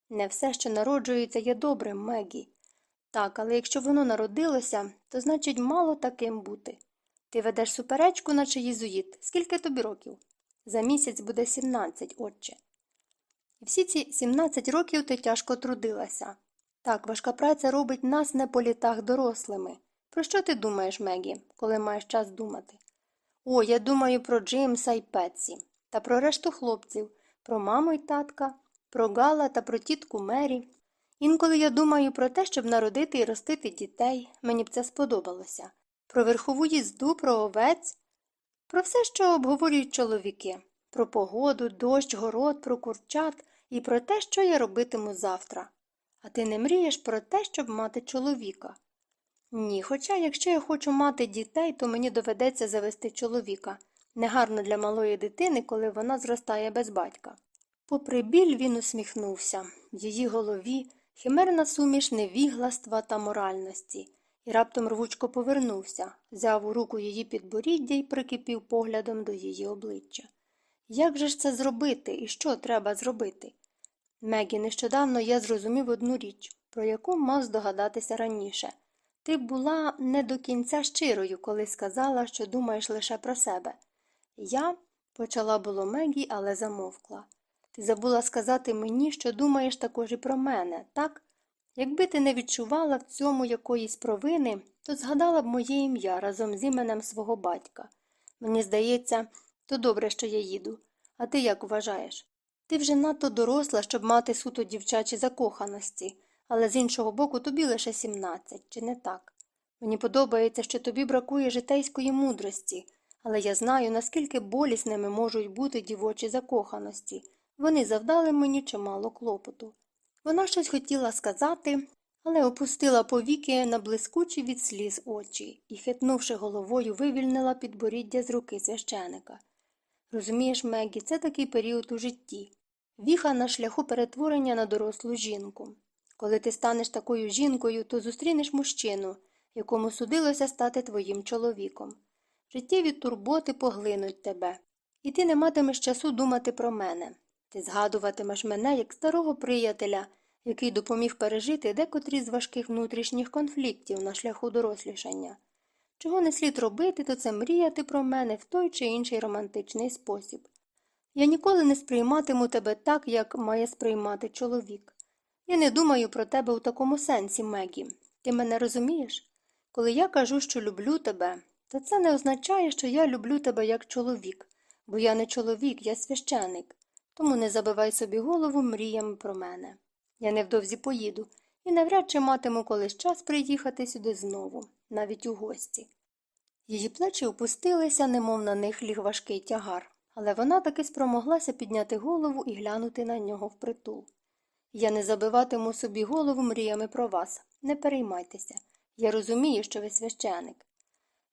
[SPEAKER 1] Не все, що народжується, є добрим, Мегі. Так, але якщо воно народилося, то значить мало таким бути. Ти ведеш суперечку, наче єзуїт. Скільки тобі років? За місяць буде 17, отче. І всі ці 17 років ти тяжко трудилася. Так, важка праця робить нас не по літах дорослими. Про що ти думаєш, Мегі, коли маєш час думати? О, я думаю про Джеймса і Петсі, та про решту хлопців, про маму й татка, про Гала та про тітку Мері. Інколи я думаю про те, щоб народити і ростити дітей, мені б це сподобалося, про верхову їзду, про овець, про все, що обговорюють чоловіки, про погоду, дощ, город, про курчат і про те, що я робитиму завтра. А ти не мрієш про те, щоб мати чоловіка? Ні, хоча якщо я хочу мати дітей, то мені доведеться завести чоловіка. Негарно для малої дитини, коли вона зростає без батька. Попри біль він усміхнувся в її голові химерна суміш невігластва та моральності, і раптом рвучко повернувся, взяв у руку її підборіддя і прикипів поглядом до її обличчя. Як же ж це зробити і що треба зробити? Мегі, нещодавно я зрозумів одну річ, про яку мав здогадатися раніше. Ти була не до кінця щирою, коли сказала, що думаєш лише про себе. Я, почала було Мегі, але замовкла. Ти забула сказати мені, що думаєш також і про мене, так? Якби ти не відчувала в цьому якоїсь провини, то згадала б моє ім'я разом з іменем свого батька. Мені здається, то добре, що я їду. А ти як вважаєш? Ти вже надто доросла, щоб мати суто дівчачі закоханості, але з іншого боку тобі лише 17, чи не так? Мені подобається, що тобі бракує житейської мудрості, але я знаю, наскільки болісними можуть бути дівочі закоханості. Вони завдали мені чимало клопоту. Вона щось хотіла сказати, але опустила повіки на блискучі від сліз очі і, хитнувши головою, вивільнила підборіддя з руки священика. Розумієш, Мегі, це такий період у житті. Віха на шляху перетворення на дорослу жінку. Коли ти станеш такою жінкою, то зустрінеш мужчину, якому судилося стати твоїм чоловіком. Життєві турботи поглинуть тебе, і ти не матимеш часу думати про мене. Ти згадуватимеш мене як старого приятеля, який допоміг пережити декотрі з важких внутрішніх конфліктів на шляху дорослішання. Чого не слід робити, то це мріяти про мене в той чи інший романтичний спосіб. Я ніколи не сприйматиму тебе так, як має сприймати чоловік. Я не думаю про тебе у такому сенсі, Мегі. Ти мене розумієш? Коли я кажу, що люблю тебе, то це не означає, що я люблю тебе як чоловік, бо я не чоловік, я священик. Тому не забивай собі голову мріями про мене. Я невдовзі поїду і навряд чи матиму колись час приїхати сюди знову, навіть у гості. Її плечі опустилися, немов на них ліг важкий тягар, але вона таки спромоглася підняти голову і глянути на нього впритул. Я не забиватиму собі голову мріями про вас. Не переймайтеся. Я розумію, що ви священик.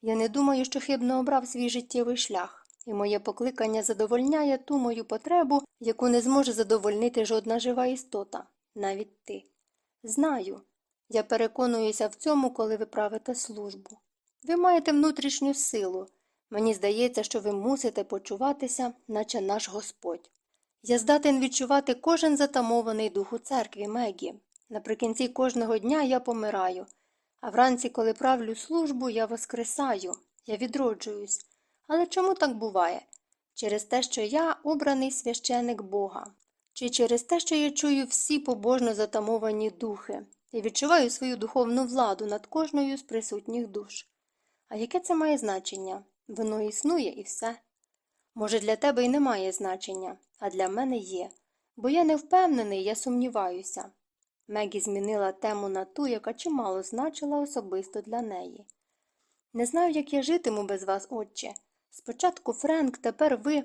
[SPEAKER 1] Я не думаю, що хибно обрав свій життєвий шлях, і моє покликання задовольняє ту мою потребу, яку не зможе задовольнити жодна жива істота, навіть ти. Знаю. Я переконуюся в цьому, коли ви правите службу. Ви маєте внутрішню силу. Мені здається, що ви мусите почуватися, наче наш Господь. Я здатен відчувати кожен затамований дух у церкві Мегі. Наприкінці кожного дня я помираю, а вранці, коли правлю службу, я воскресаю, я відроджуюсь. Але чому так буває? Через те, що я обраний священик Бога, чи через те, що я чую всі побожно затамовані духи і відчуваю свою духовну владу над кожною з присутніх душ. А яке це має значення? Воно існує і все. Може, для тебе й немає значення, а для мене є. Бо я не впевнений, я сумніваюся. Мегі змінила тему на ту, яка чимало значила особисто для неї. Не знаю, як я житиму без вас, отче. Спочатку Френк, тепер ви.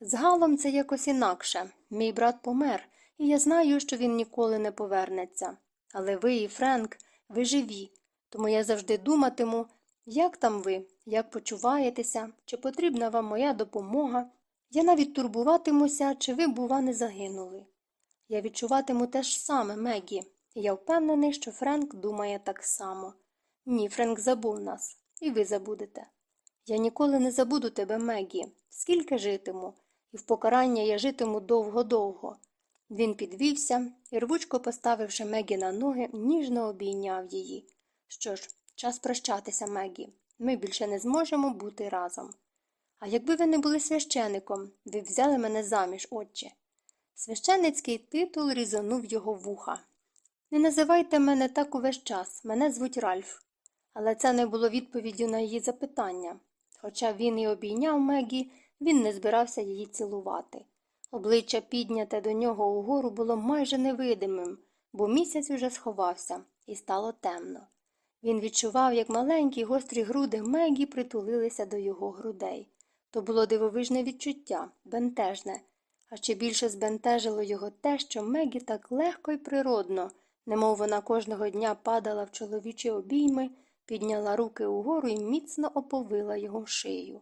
[SPEAKER 1] З Галом це якось інакше. Мій брат помер, і я знаю, що він ніколи не повернеться. Але ви і Френк, ви живі, тому я завжди думатиму, як там ви, як почуваєтеся, чи потрібна вам моя допомога. Я навіть турбуватимуся, чи ви, бува, не загинули. Я відчуватиму те ж саме, Мегі, і я впевнений, що Френк думає так само. Ні, Френк забув нас, і ви забудете. Я ніколи не забуду тебе, Мегі, скільки житиму, і в покарання я житиму довго-довго. Він підвівся і, рвучко поставивши Мегі на ноги, ніжно обійняв її. Що ж, час прощатися, Мегі. Ми більше не зможемо бути разом. А якби ви не були священиком, ви взяли мене заміж, отче. Священицький титул різонув його вуха. Не називайте мене так увесь час, мене звуть Ральф. Але це не було відповіддю на її запитання. Хоча він і обійняв Мегі, він не збирався її цілувати. Обличчя, підняте до нього угору, було майже невидимим, бо місяць уже сховався, і стало темно. Він відчував, як маленькі гострі груди Мегі притулилися до його грудей. То було дивовижне відчуття, бентежне, а ще більше збентежило його те, що Мегі так легко і природно, немов вона кожного дня падала в чоловічі обійми, підняла руки угору і міцно оповила його шию.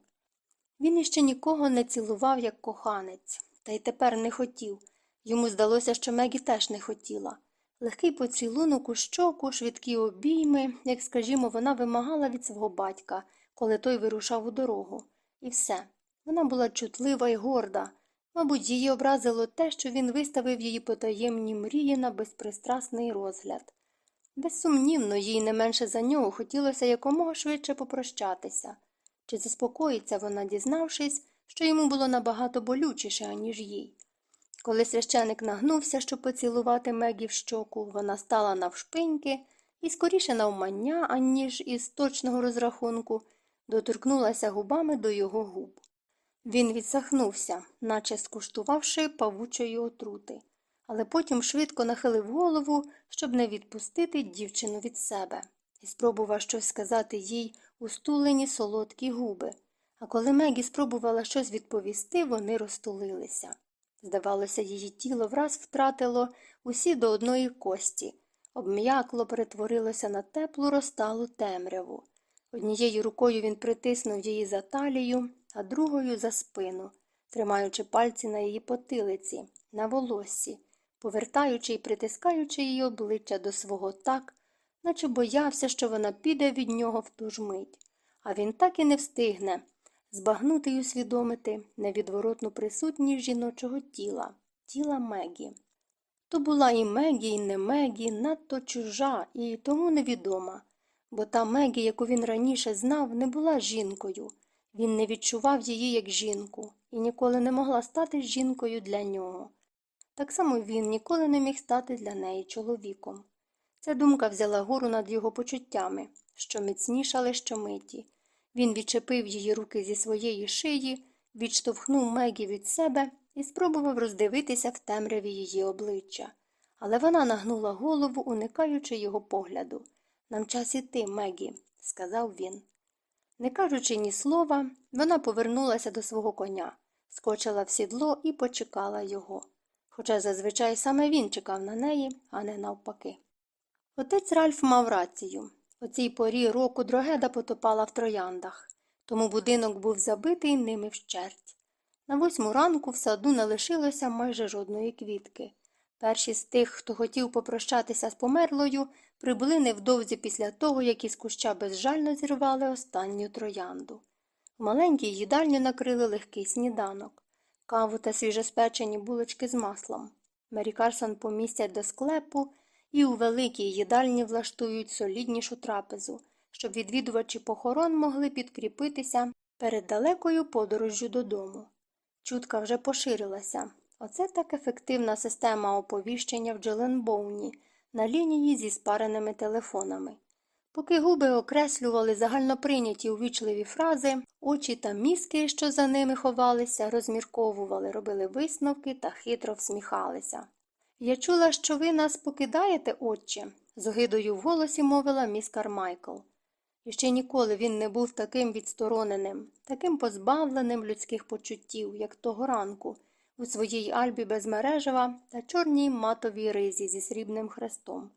[SPEAKER 1] Він іще нікого не цілував, як коханець, та й тепер не хотів. Йому здалося, що Мегі теж не хотіла. Легкий поцілунок у щоку, швидкі обійми, як, скажімо, вона вимагала від свого батька, коли той вирушав у дорогу. І все. Вона була чутлива і горда. Мабуть, її образило те, що він виставив її потаємні мрії на безпристрасний розгляд. Безсумнівно, їй не менше за нього хотілося якомога швидше попрощатися. Чи заспокоїться вона, дізнавшись, що йому було набагато болючіше, аніж їй. Коли священик нагнувся, щоб поцілувати Мегі в щоку, вона стала навшпиньки і скоріше навмання, аніж із точного розрахунку, доторкнулася губами до його губ. Він відсахнувся, наче скуштувавши павучої отрути, але потім швидко нахилив голову, щоб не відпустити дівчину від себе, і спробував щось сказати їй у стулені солодкі губи. А коли Мегі спробувала щось відповісти, вони розтулилися. Здавалося, її тіло враз втратило усі до одної кості, обм'якло перетворилося на теплу розталу темряву. Однією рукою він притиснув її за талію, а другою за спину, тримаючи пальці на її потилиці, на волоссі, повертаючи і притискаючи її обличчя до свого так, наче боявся, що вона піде від нього в ту ж мить. А він так і не встигне збагнути й усвідомити невідворотну присутність жіночого тіла, тіла Мегі. То була і Мегі, і не Мегі, надто чужа і тому невідома, бо та Мегі, яку він раніше знав, не була жінкою. Він не відчував її як жінку і ніколи не могла стати жінкою для нього. Так само він ніколи не міг стати для неї чоловіком. Ця думка взяла гору над його почуттями, що міцнішали щомиті. Він відчепив її руки зі своєї шиї, відштовхнув Мегі від себе і спробував роздивитися в темряві її обличчя. Але вона нагнула голову, уникаючи його погляду. Нам час іти, Мегі, сказав він. Не кажучи ні слова, вона повернулася до свого коня, скочила в сідло і почекала його. Хоча зазвичай саме він чекав на неї, а не навпаки. Отець Ральф мав рацію. У цій порі року дрогеда потопала в трояндах, тому будинок був забитий ними вщерть. На восьму ранку в саду не лишилося майже жодної квітки. Перші з тих, хто хотів попрощатися з померлою, прибули невдовзі після того, як із куща безжально зірвали останню троянду. В маленькій їдальні накрили легкий сніданок, каву та свіжеспечені булочки з маслом. Мері Карсон помістять до склепу і у великій їдальні влаштують соліднішу трапезу, щоб відвідувачі похорон могли підкріпитися перед далекою подорожжю додому. Чутка вже поширилася. Оце так ефективна система оповіщення в Джеленбоуні на лінії зі спареними телефонами. Поки губи окреслювали загальноприйняті увічливі фрази, очі та мізки, що за ними ховалися, розмірковували, робили висновки та хитро всміхалися. Я чула, що ви нас покидаєте, отче, з огидою в голосі мовила міс Кармайкл. І ще ніколи він не був таким відстороненим, таким позбавленим людських почуттів, як того ранку, у своїй альбі без мережева та чорній матовій ризі зі срібним хрестом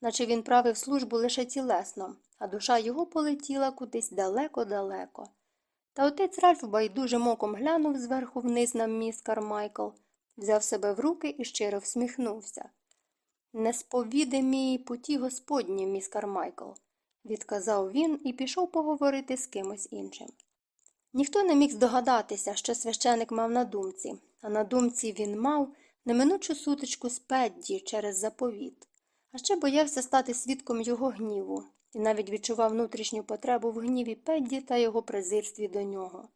[SPEAKER 1] наче він правив службу лише тілесно, а душа його полетіла кудись далеко-далеко. Та отець Ральф байдужим оком глянув зверху вниз на міс Кармайкл, взяв себе в руки і щиро всміхнувся. Несповідимі путі господні, міс Кармайкл, відказав він і пішов поговорити з кимось іншим. Ніхто не міг здогадатися, що священик мав на думці, а на думці він мав неминучу сутичку з Педді через заповіт а ще боявся стати свідком його гніву і навіть відчував внутрішню потребу в гніві Педді та його презирстві до нього.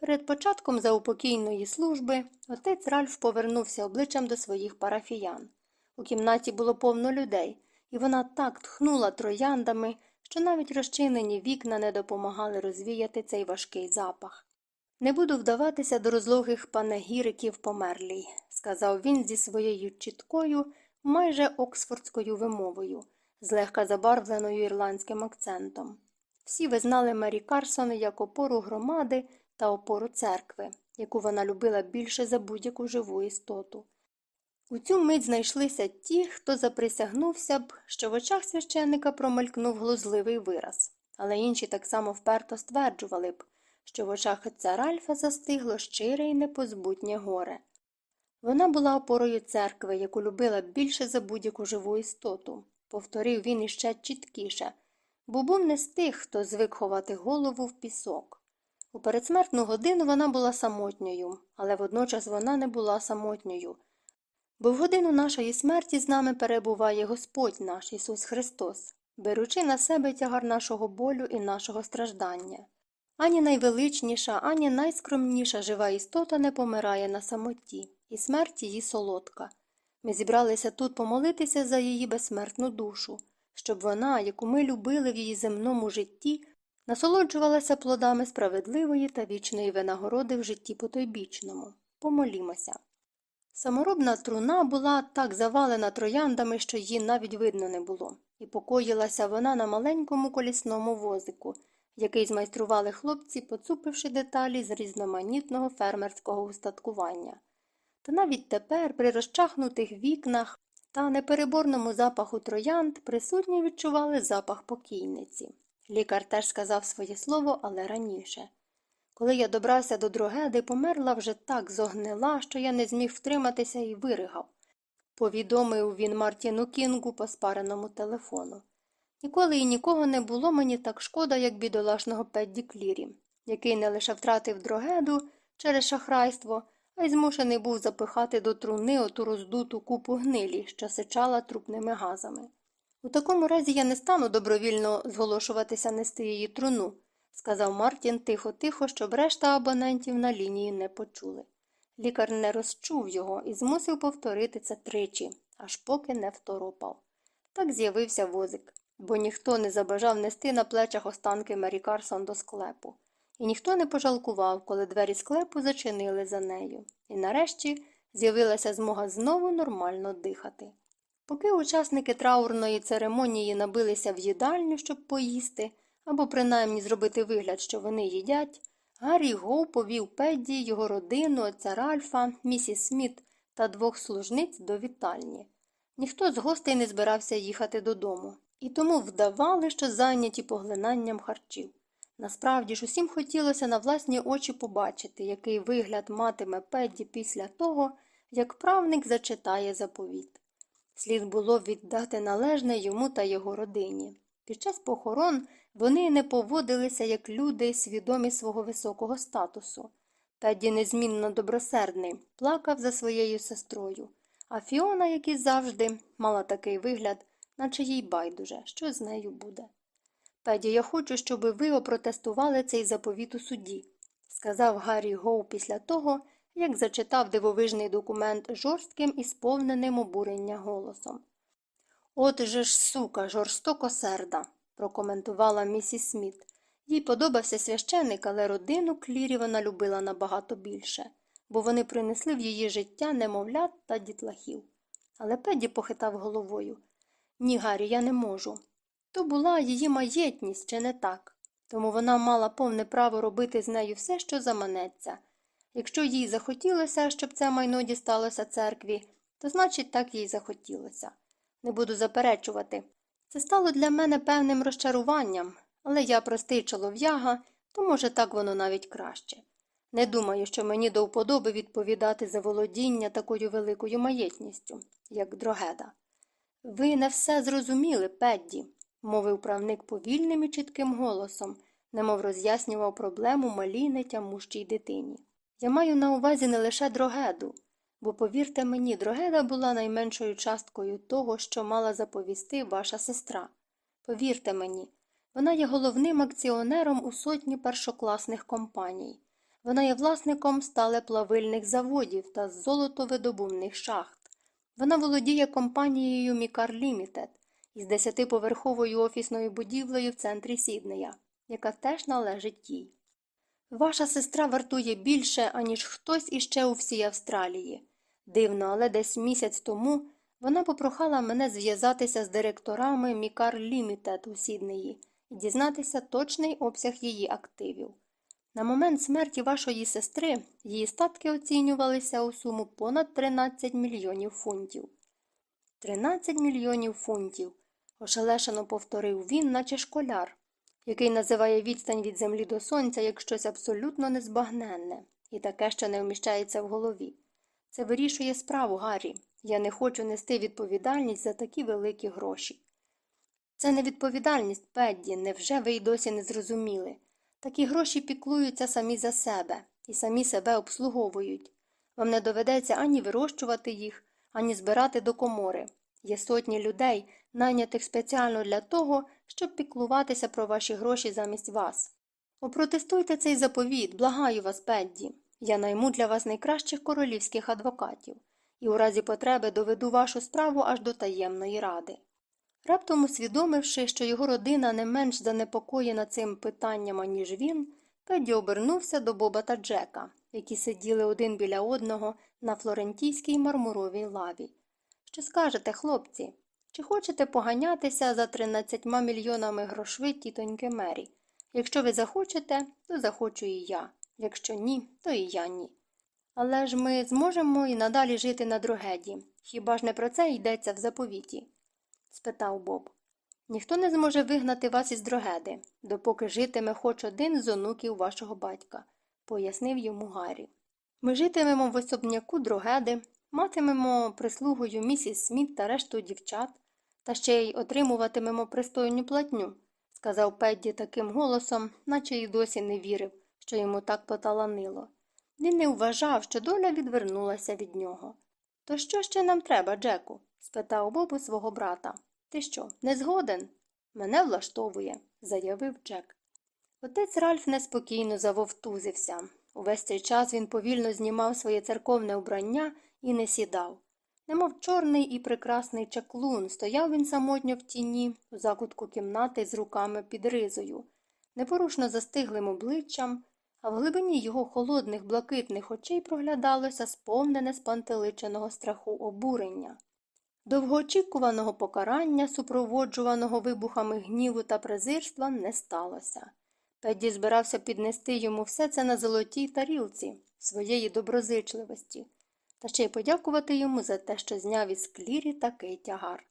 [SPEAKER 1] Перед початком заупокійної служби отець Ральф повернувся обличчям до своїх парафіян. У кімнаті було повно людей, і вона так тхнула трояндами, що навіть розчинені вікна не допомагали розвіяти цей важкий запах. Не буду вдаватися до розлогих панегіриків померлій, сказав він зі своєю чіткою, майже оксфордською вимовою, злегка забарвленою ірландським акцентом. Всі ви знали Мері Карсон як опору громади та опору церкви, яку вона любила більше за будь-яку живу істоту. У цю мить знайшлися ті, хто заприсягнувся б, що в очах священника промелькнув глузливий вираз, але інші так само вперто стверджували б, що в очах отця Ральфа застигло щире і непозбутнє горе. Вона була опорою церкви, яку любила більше за будь-яку живу істоту, повторив він іще чіткіше, бо був не з тих, хто звик ховати голову в пісок. У передсмертну годину вона була самотньою, але водночас вона не була самотньою. Бо в годину нашої смерті з нами перебуває Господь наш Ісус Христос, беручи на себе тягар нашого болю і нашого страждання. Ані найвеличніша, ані найскромніша жива істота не помирає на самоті і смерть її солодка. Ми зібралися тут помолитися за її безсмертну душу, щоб вона, яку ми любили в її земному житті, насолоджувалася плодами справедливої та вічної винагороди в житті потойбічному. Помолімося. Саморобна труна була так завалена трояндами, що її навіть видно не було, і покоїлася вона на маленькому колісному возику, який змайстрували хлопці, поцупивши деталі з різноманітного фермерського устаткування. Та навіть тепер, при розчахнутих вікнах та непереборному запаху троянд, присутні відчували запах покійниці. Лікар теж сказав своє слово, але раніше. Коли я добрався до Дрогеди, померла вже так зогнила, що я не зміг втриматися і виригав. Повідомив він Мартіну Кінгу по спареному телефону. Ніколи і нікого не було мені так шкода, як бідолашного Педді Клірі, який не лише втратив дрогеду через шахрайство а й змушений був запихати до труни оту роздуту купу гнилі, що сичала трупними газами. У такому разі я не стану добровільно зголошуватися нести її труну, сказав Мартін тихо тихо, щоб решта абонентів на лінії не почули. Лікар не розчув його і змусив повторити це тричі, аж поки не второпав. Так з'явився возик, бо ніхто не забажав нести на плечах останки Мері Карсон до склепу і ніхто не пожалкував, коли двері склепу зачинили за нею, і нарешті з'явилася змога знову нормально дихати. Поки учасники траурної церемонії набилися в їдальню, щоб поїсти, або принаймні зробити вигляд, що вони їдять, Гаррі Гоу повів Педді, його родину, отця Ральфа, місіс Сміт та двох служниць до вітальні. Ніхто з гостей не збирався їхати додому, і тому вдавали, що зайняті поглинанням харчів. Насправді ж усім хотілося на власні очі побачити, який вигляд матиме Педді після того, як правник зачитає заповіт. Слід було віддати належне йому та його родині. Під час похорон вони не поводилися як люди, свідомі свого високого статусу. Педді незмінно добросердний, плакав за своєю сестрою, а Фіона, як і завжди, мала такий вигляд, наче їй байдуже, що з нею буде. Педі, я хочу, щоб ви опротестували цей заповіт у суді, сказав Гаррі Гоу після того, як зачитав дивовижний документ жорстким і сповненим обурення голосом. От же ж, сука, жорстоко серда, прокоментувала місіс Сміт. Їй подобався священик, але родину Клірі вона любила набагато більше, бо вони принесли в її життя немовлят та дітлахів. Але Педі похитав головою. Ні, Гаррі, я не можу. То була її маєтність, чи не так? Тому вона мала повне право робити з нею все, що заманеться. Якщо їй захотілося, щоб це майно дісталося церкві, то значить так їй захотілося. Не буду заперечувати. Це стало для мене певним розчаруванням, але я простий чолов'яга, то, може, так воно навіть краще. Не думаю, що мені до вподоби відповідати за володіння такою великою маєтністю, як дрогеда. Ви не все зрозуміли, Педді, мовив правник повільним і чітким голосом, немов роз'яснював проблему малій нетямущій дитині. Я маю на увазі не лише дрогеду, бо, повірте мені, дрогеда була найменшою часткою того, що мала заповісти ваша сестра. Повірте мені, вона є головним акціонером у сотні першокласних компаній. Вона є власником сталеплавильних заводів та золотовидобувних шахт. Вона володіє компанією Мікар Лімітед із десятиповерховою офісною будівлею в центрі Сіднея, яка теж належить їй. Ваша сестра вартує більше, аніж хтось іще у всій Австралії. Дивно, але десь місяць тому вона попрохала мене зв'язатися з директорами Мікар Лімітед у Сіднеї і дізнатися точний обсяг її активів. На момент смерті вашої сестри її статки оцінювалися у суму понад 13 мільйонів фунтів. 13 мільйонів фунтів, ошелешено повторив він, наче школяр, який називає відстань від землі до сонця як щось абсолютно незбагненне, і таке, що не вміщається в голові. Це вирішує справу, Гаррі. Я не хочу нести відповідальність за такі великі гроші. Це не відповідальність, Педді, невже ви й досі не зрозуміли? Такі гроші піклуються самі за себе і самі себе обслуговують. Вам не доведеться ані вирощувати їх, ані збирати до комори. Є сотні людей, найнятих спеціально для того, щоб піклуватися про ваші гроші замість вас. Опротестуйте цей заповіт, благаю вас, Педді. Я найму для вас найкращих королівських адвокатів і у разі потреби доведу вашу справу аж до таємної ради. Раптом усвідомивши, що його родина не менш занепокоєна цим питанням, аніж він, Педі обернувся до Боба та Джека, які сиділи один біля одного на флорентійській мармуровій лаві. Що скажете, хлопці? Чи хочете поганятися за 13 мільйонами грошви тітоньки Мері? Якщо ви захочете, то захочу і я. Якщо ні, то і я ні. Але ж ми зможемо і надалі жити на другеді. Хіба ж не про це йдеться в заповіті? спитав Боб. Ніхто не зможе вигнати вас із дрогеди, допоки житиме хоч один з онуків вашого батька, пояснив йому Гаррі. Ми житимемо в особняку дрогеди, матимемо прислугою місіс Сміт та решту дівчат, та ще й отримуватимемо пристойну платню, сказав Педді таким голосом, наче й досі не вірив, що йому так поталанило. Він не вважав, що доля відвернулася від нього. То що ще нам треба, Джеку? спитав Боб у свого брата. Ти що, не згоден? Мене влаштовує, заявив Джек. Отець Ральф неспокійно завовтузився. Увесь цей час він повільно знімав своє церковне убрання і не сідав. Немов чорний і прекрасний чаклун, стояв він самотньо в тіні, у закутку кімнати з руками під ризою, непорушно застиглим обличчям, а в глибині його холодних блакитних очей проглядалося сповнене спантеличеного страху обурення. Довгоочікуваного покарання, супроводжуваного вибухами гніву та презирства, не сталося. Педді збирався піднести йому все це на золотій тарілці своєї доброзичливості, та ще й подякувати йому за те, що зняв із клірі такий тягар.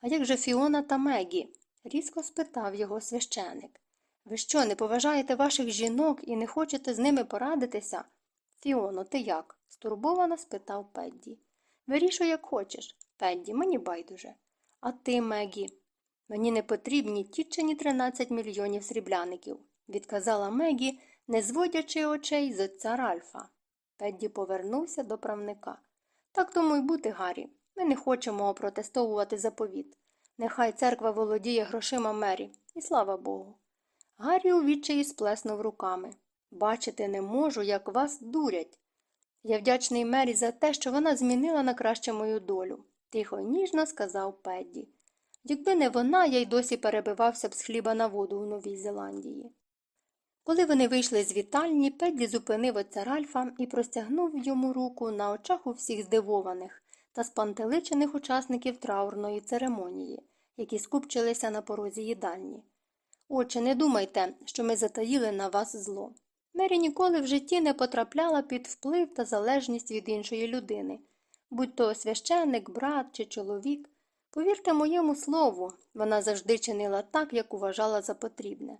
[SPEAKER 1] А як же Фіона та Мегі? різко спитав його священик. Ви що, не поважаєте ваших жінок і не хочете з ними порадитися? Фіоно, ти як? стурбовано спитав Педді. Вирішуй, як хочеш. Педді, мені байдуже. А ти, Мегі, мені не потрібні тітчені 13 мільйонів срібляників, відказала Мегі, не зводячи очей з отця Ральфа. Педді повернувся до правника. Так тому й бути, Гаррі. Ми не хочемо опротестовувати заповіт. Нехай церква володіє грошима мері, і слава Богу. Гаррі у відчаї сплеснув руками. Бачити не можу, як вас дурять. Я вдячний Мері за те, що вона змінила на краще мою долю, тихо й ніжно сказав Педді. Якби не вона, я й досі перебивався б з хліба на воду у Новій Зеландії. Коли вони вийшли з вітальні, Педді зупинив отця Ральфа і простягнув йому руку на очах у всіх здивованих та спантеличених учасників траурної церемонії, які скупчилися на порозі їдальні. Отче, не думайте, що ми затаїли на вас зло. Мері ніколи в житті не потрапляла під вплив та залежність від іншої людини, будь то священник, брат чи чоловік. Повірте моєму слову, вона завжди чинила так, як вважала за потрібне.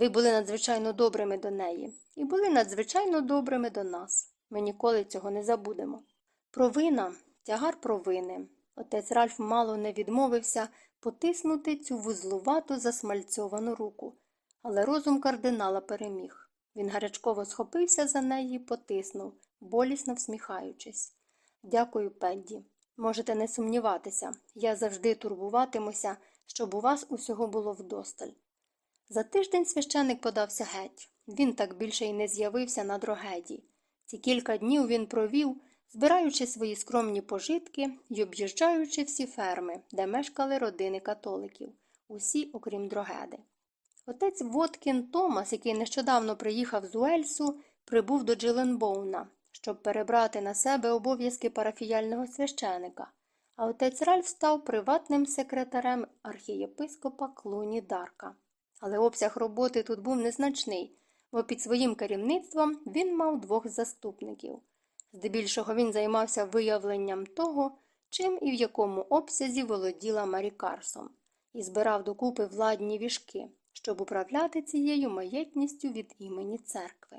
[SPEAKER 1] Ви були надзвичайно добрими до неї і були надзвичайно добрими до нас. Ми ніколи цього не забудемо. Провина, тягар провини. Отець Ральф мало не відмовився потиснути цю вузлувату засмальцьовану руку, але розум кардинала переміг. Він гарячково схопився за неї і потиснув, болісно всміхаючись. Дякую, Педді. Можете не сумніватися, я завжди турбуватимуся, щоб у вас усього було вдосталь. За тиждень священик подався геть. Він так більше й не з'явився на дрогеді. Ці кілька днів він провів, збираючи свої скромні пожитки й об'їжджаючи всі ферми, де мешкали родини католиків, усі, окрім дрогеди. Отець Воткін Томас, який нещодавно приїхав з Уельсу, прибув до Джиленбоуна, щоб перебрати на себе обов'язки парафіяльного священика, а отець Ральф став приватним секретарем архієпископа Клуні Дарка. Але обсяг роботи тут був незначний, бо під своїм керівництвом він мав двох заступників. Здебільшого він займався виявленням того, чим і в якому обсязі володіла Марі Карсон, і збирав докупи владні вішки, щоб управляти цією маєтністю від імені церкви.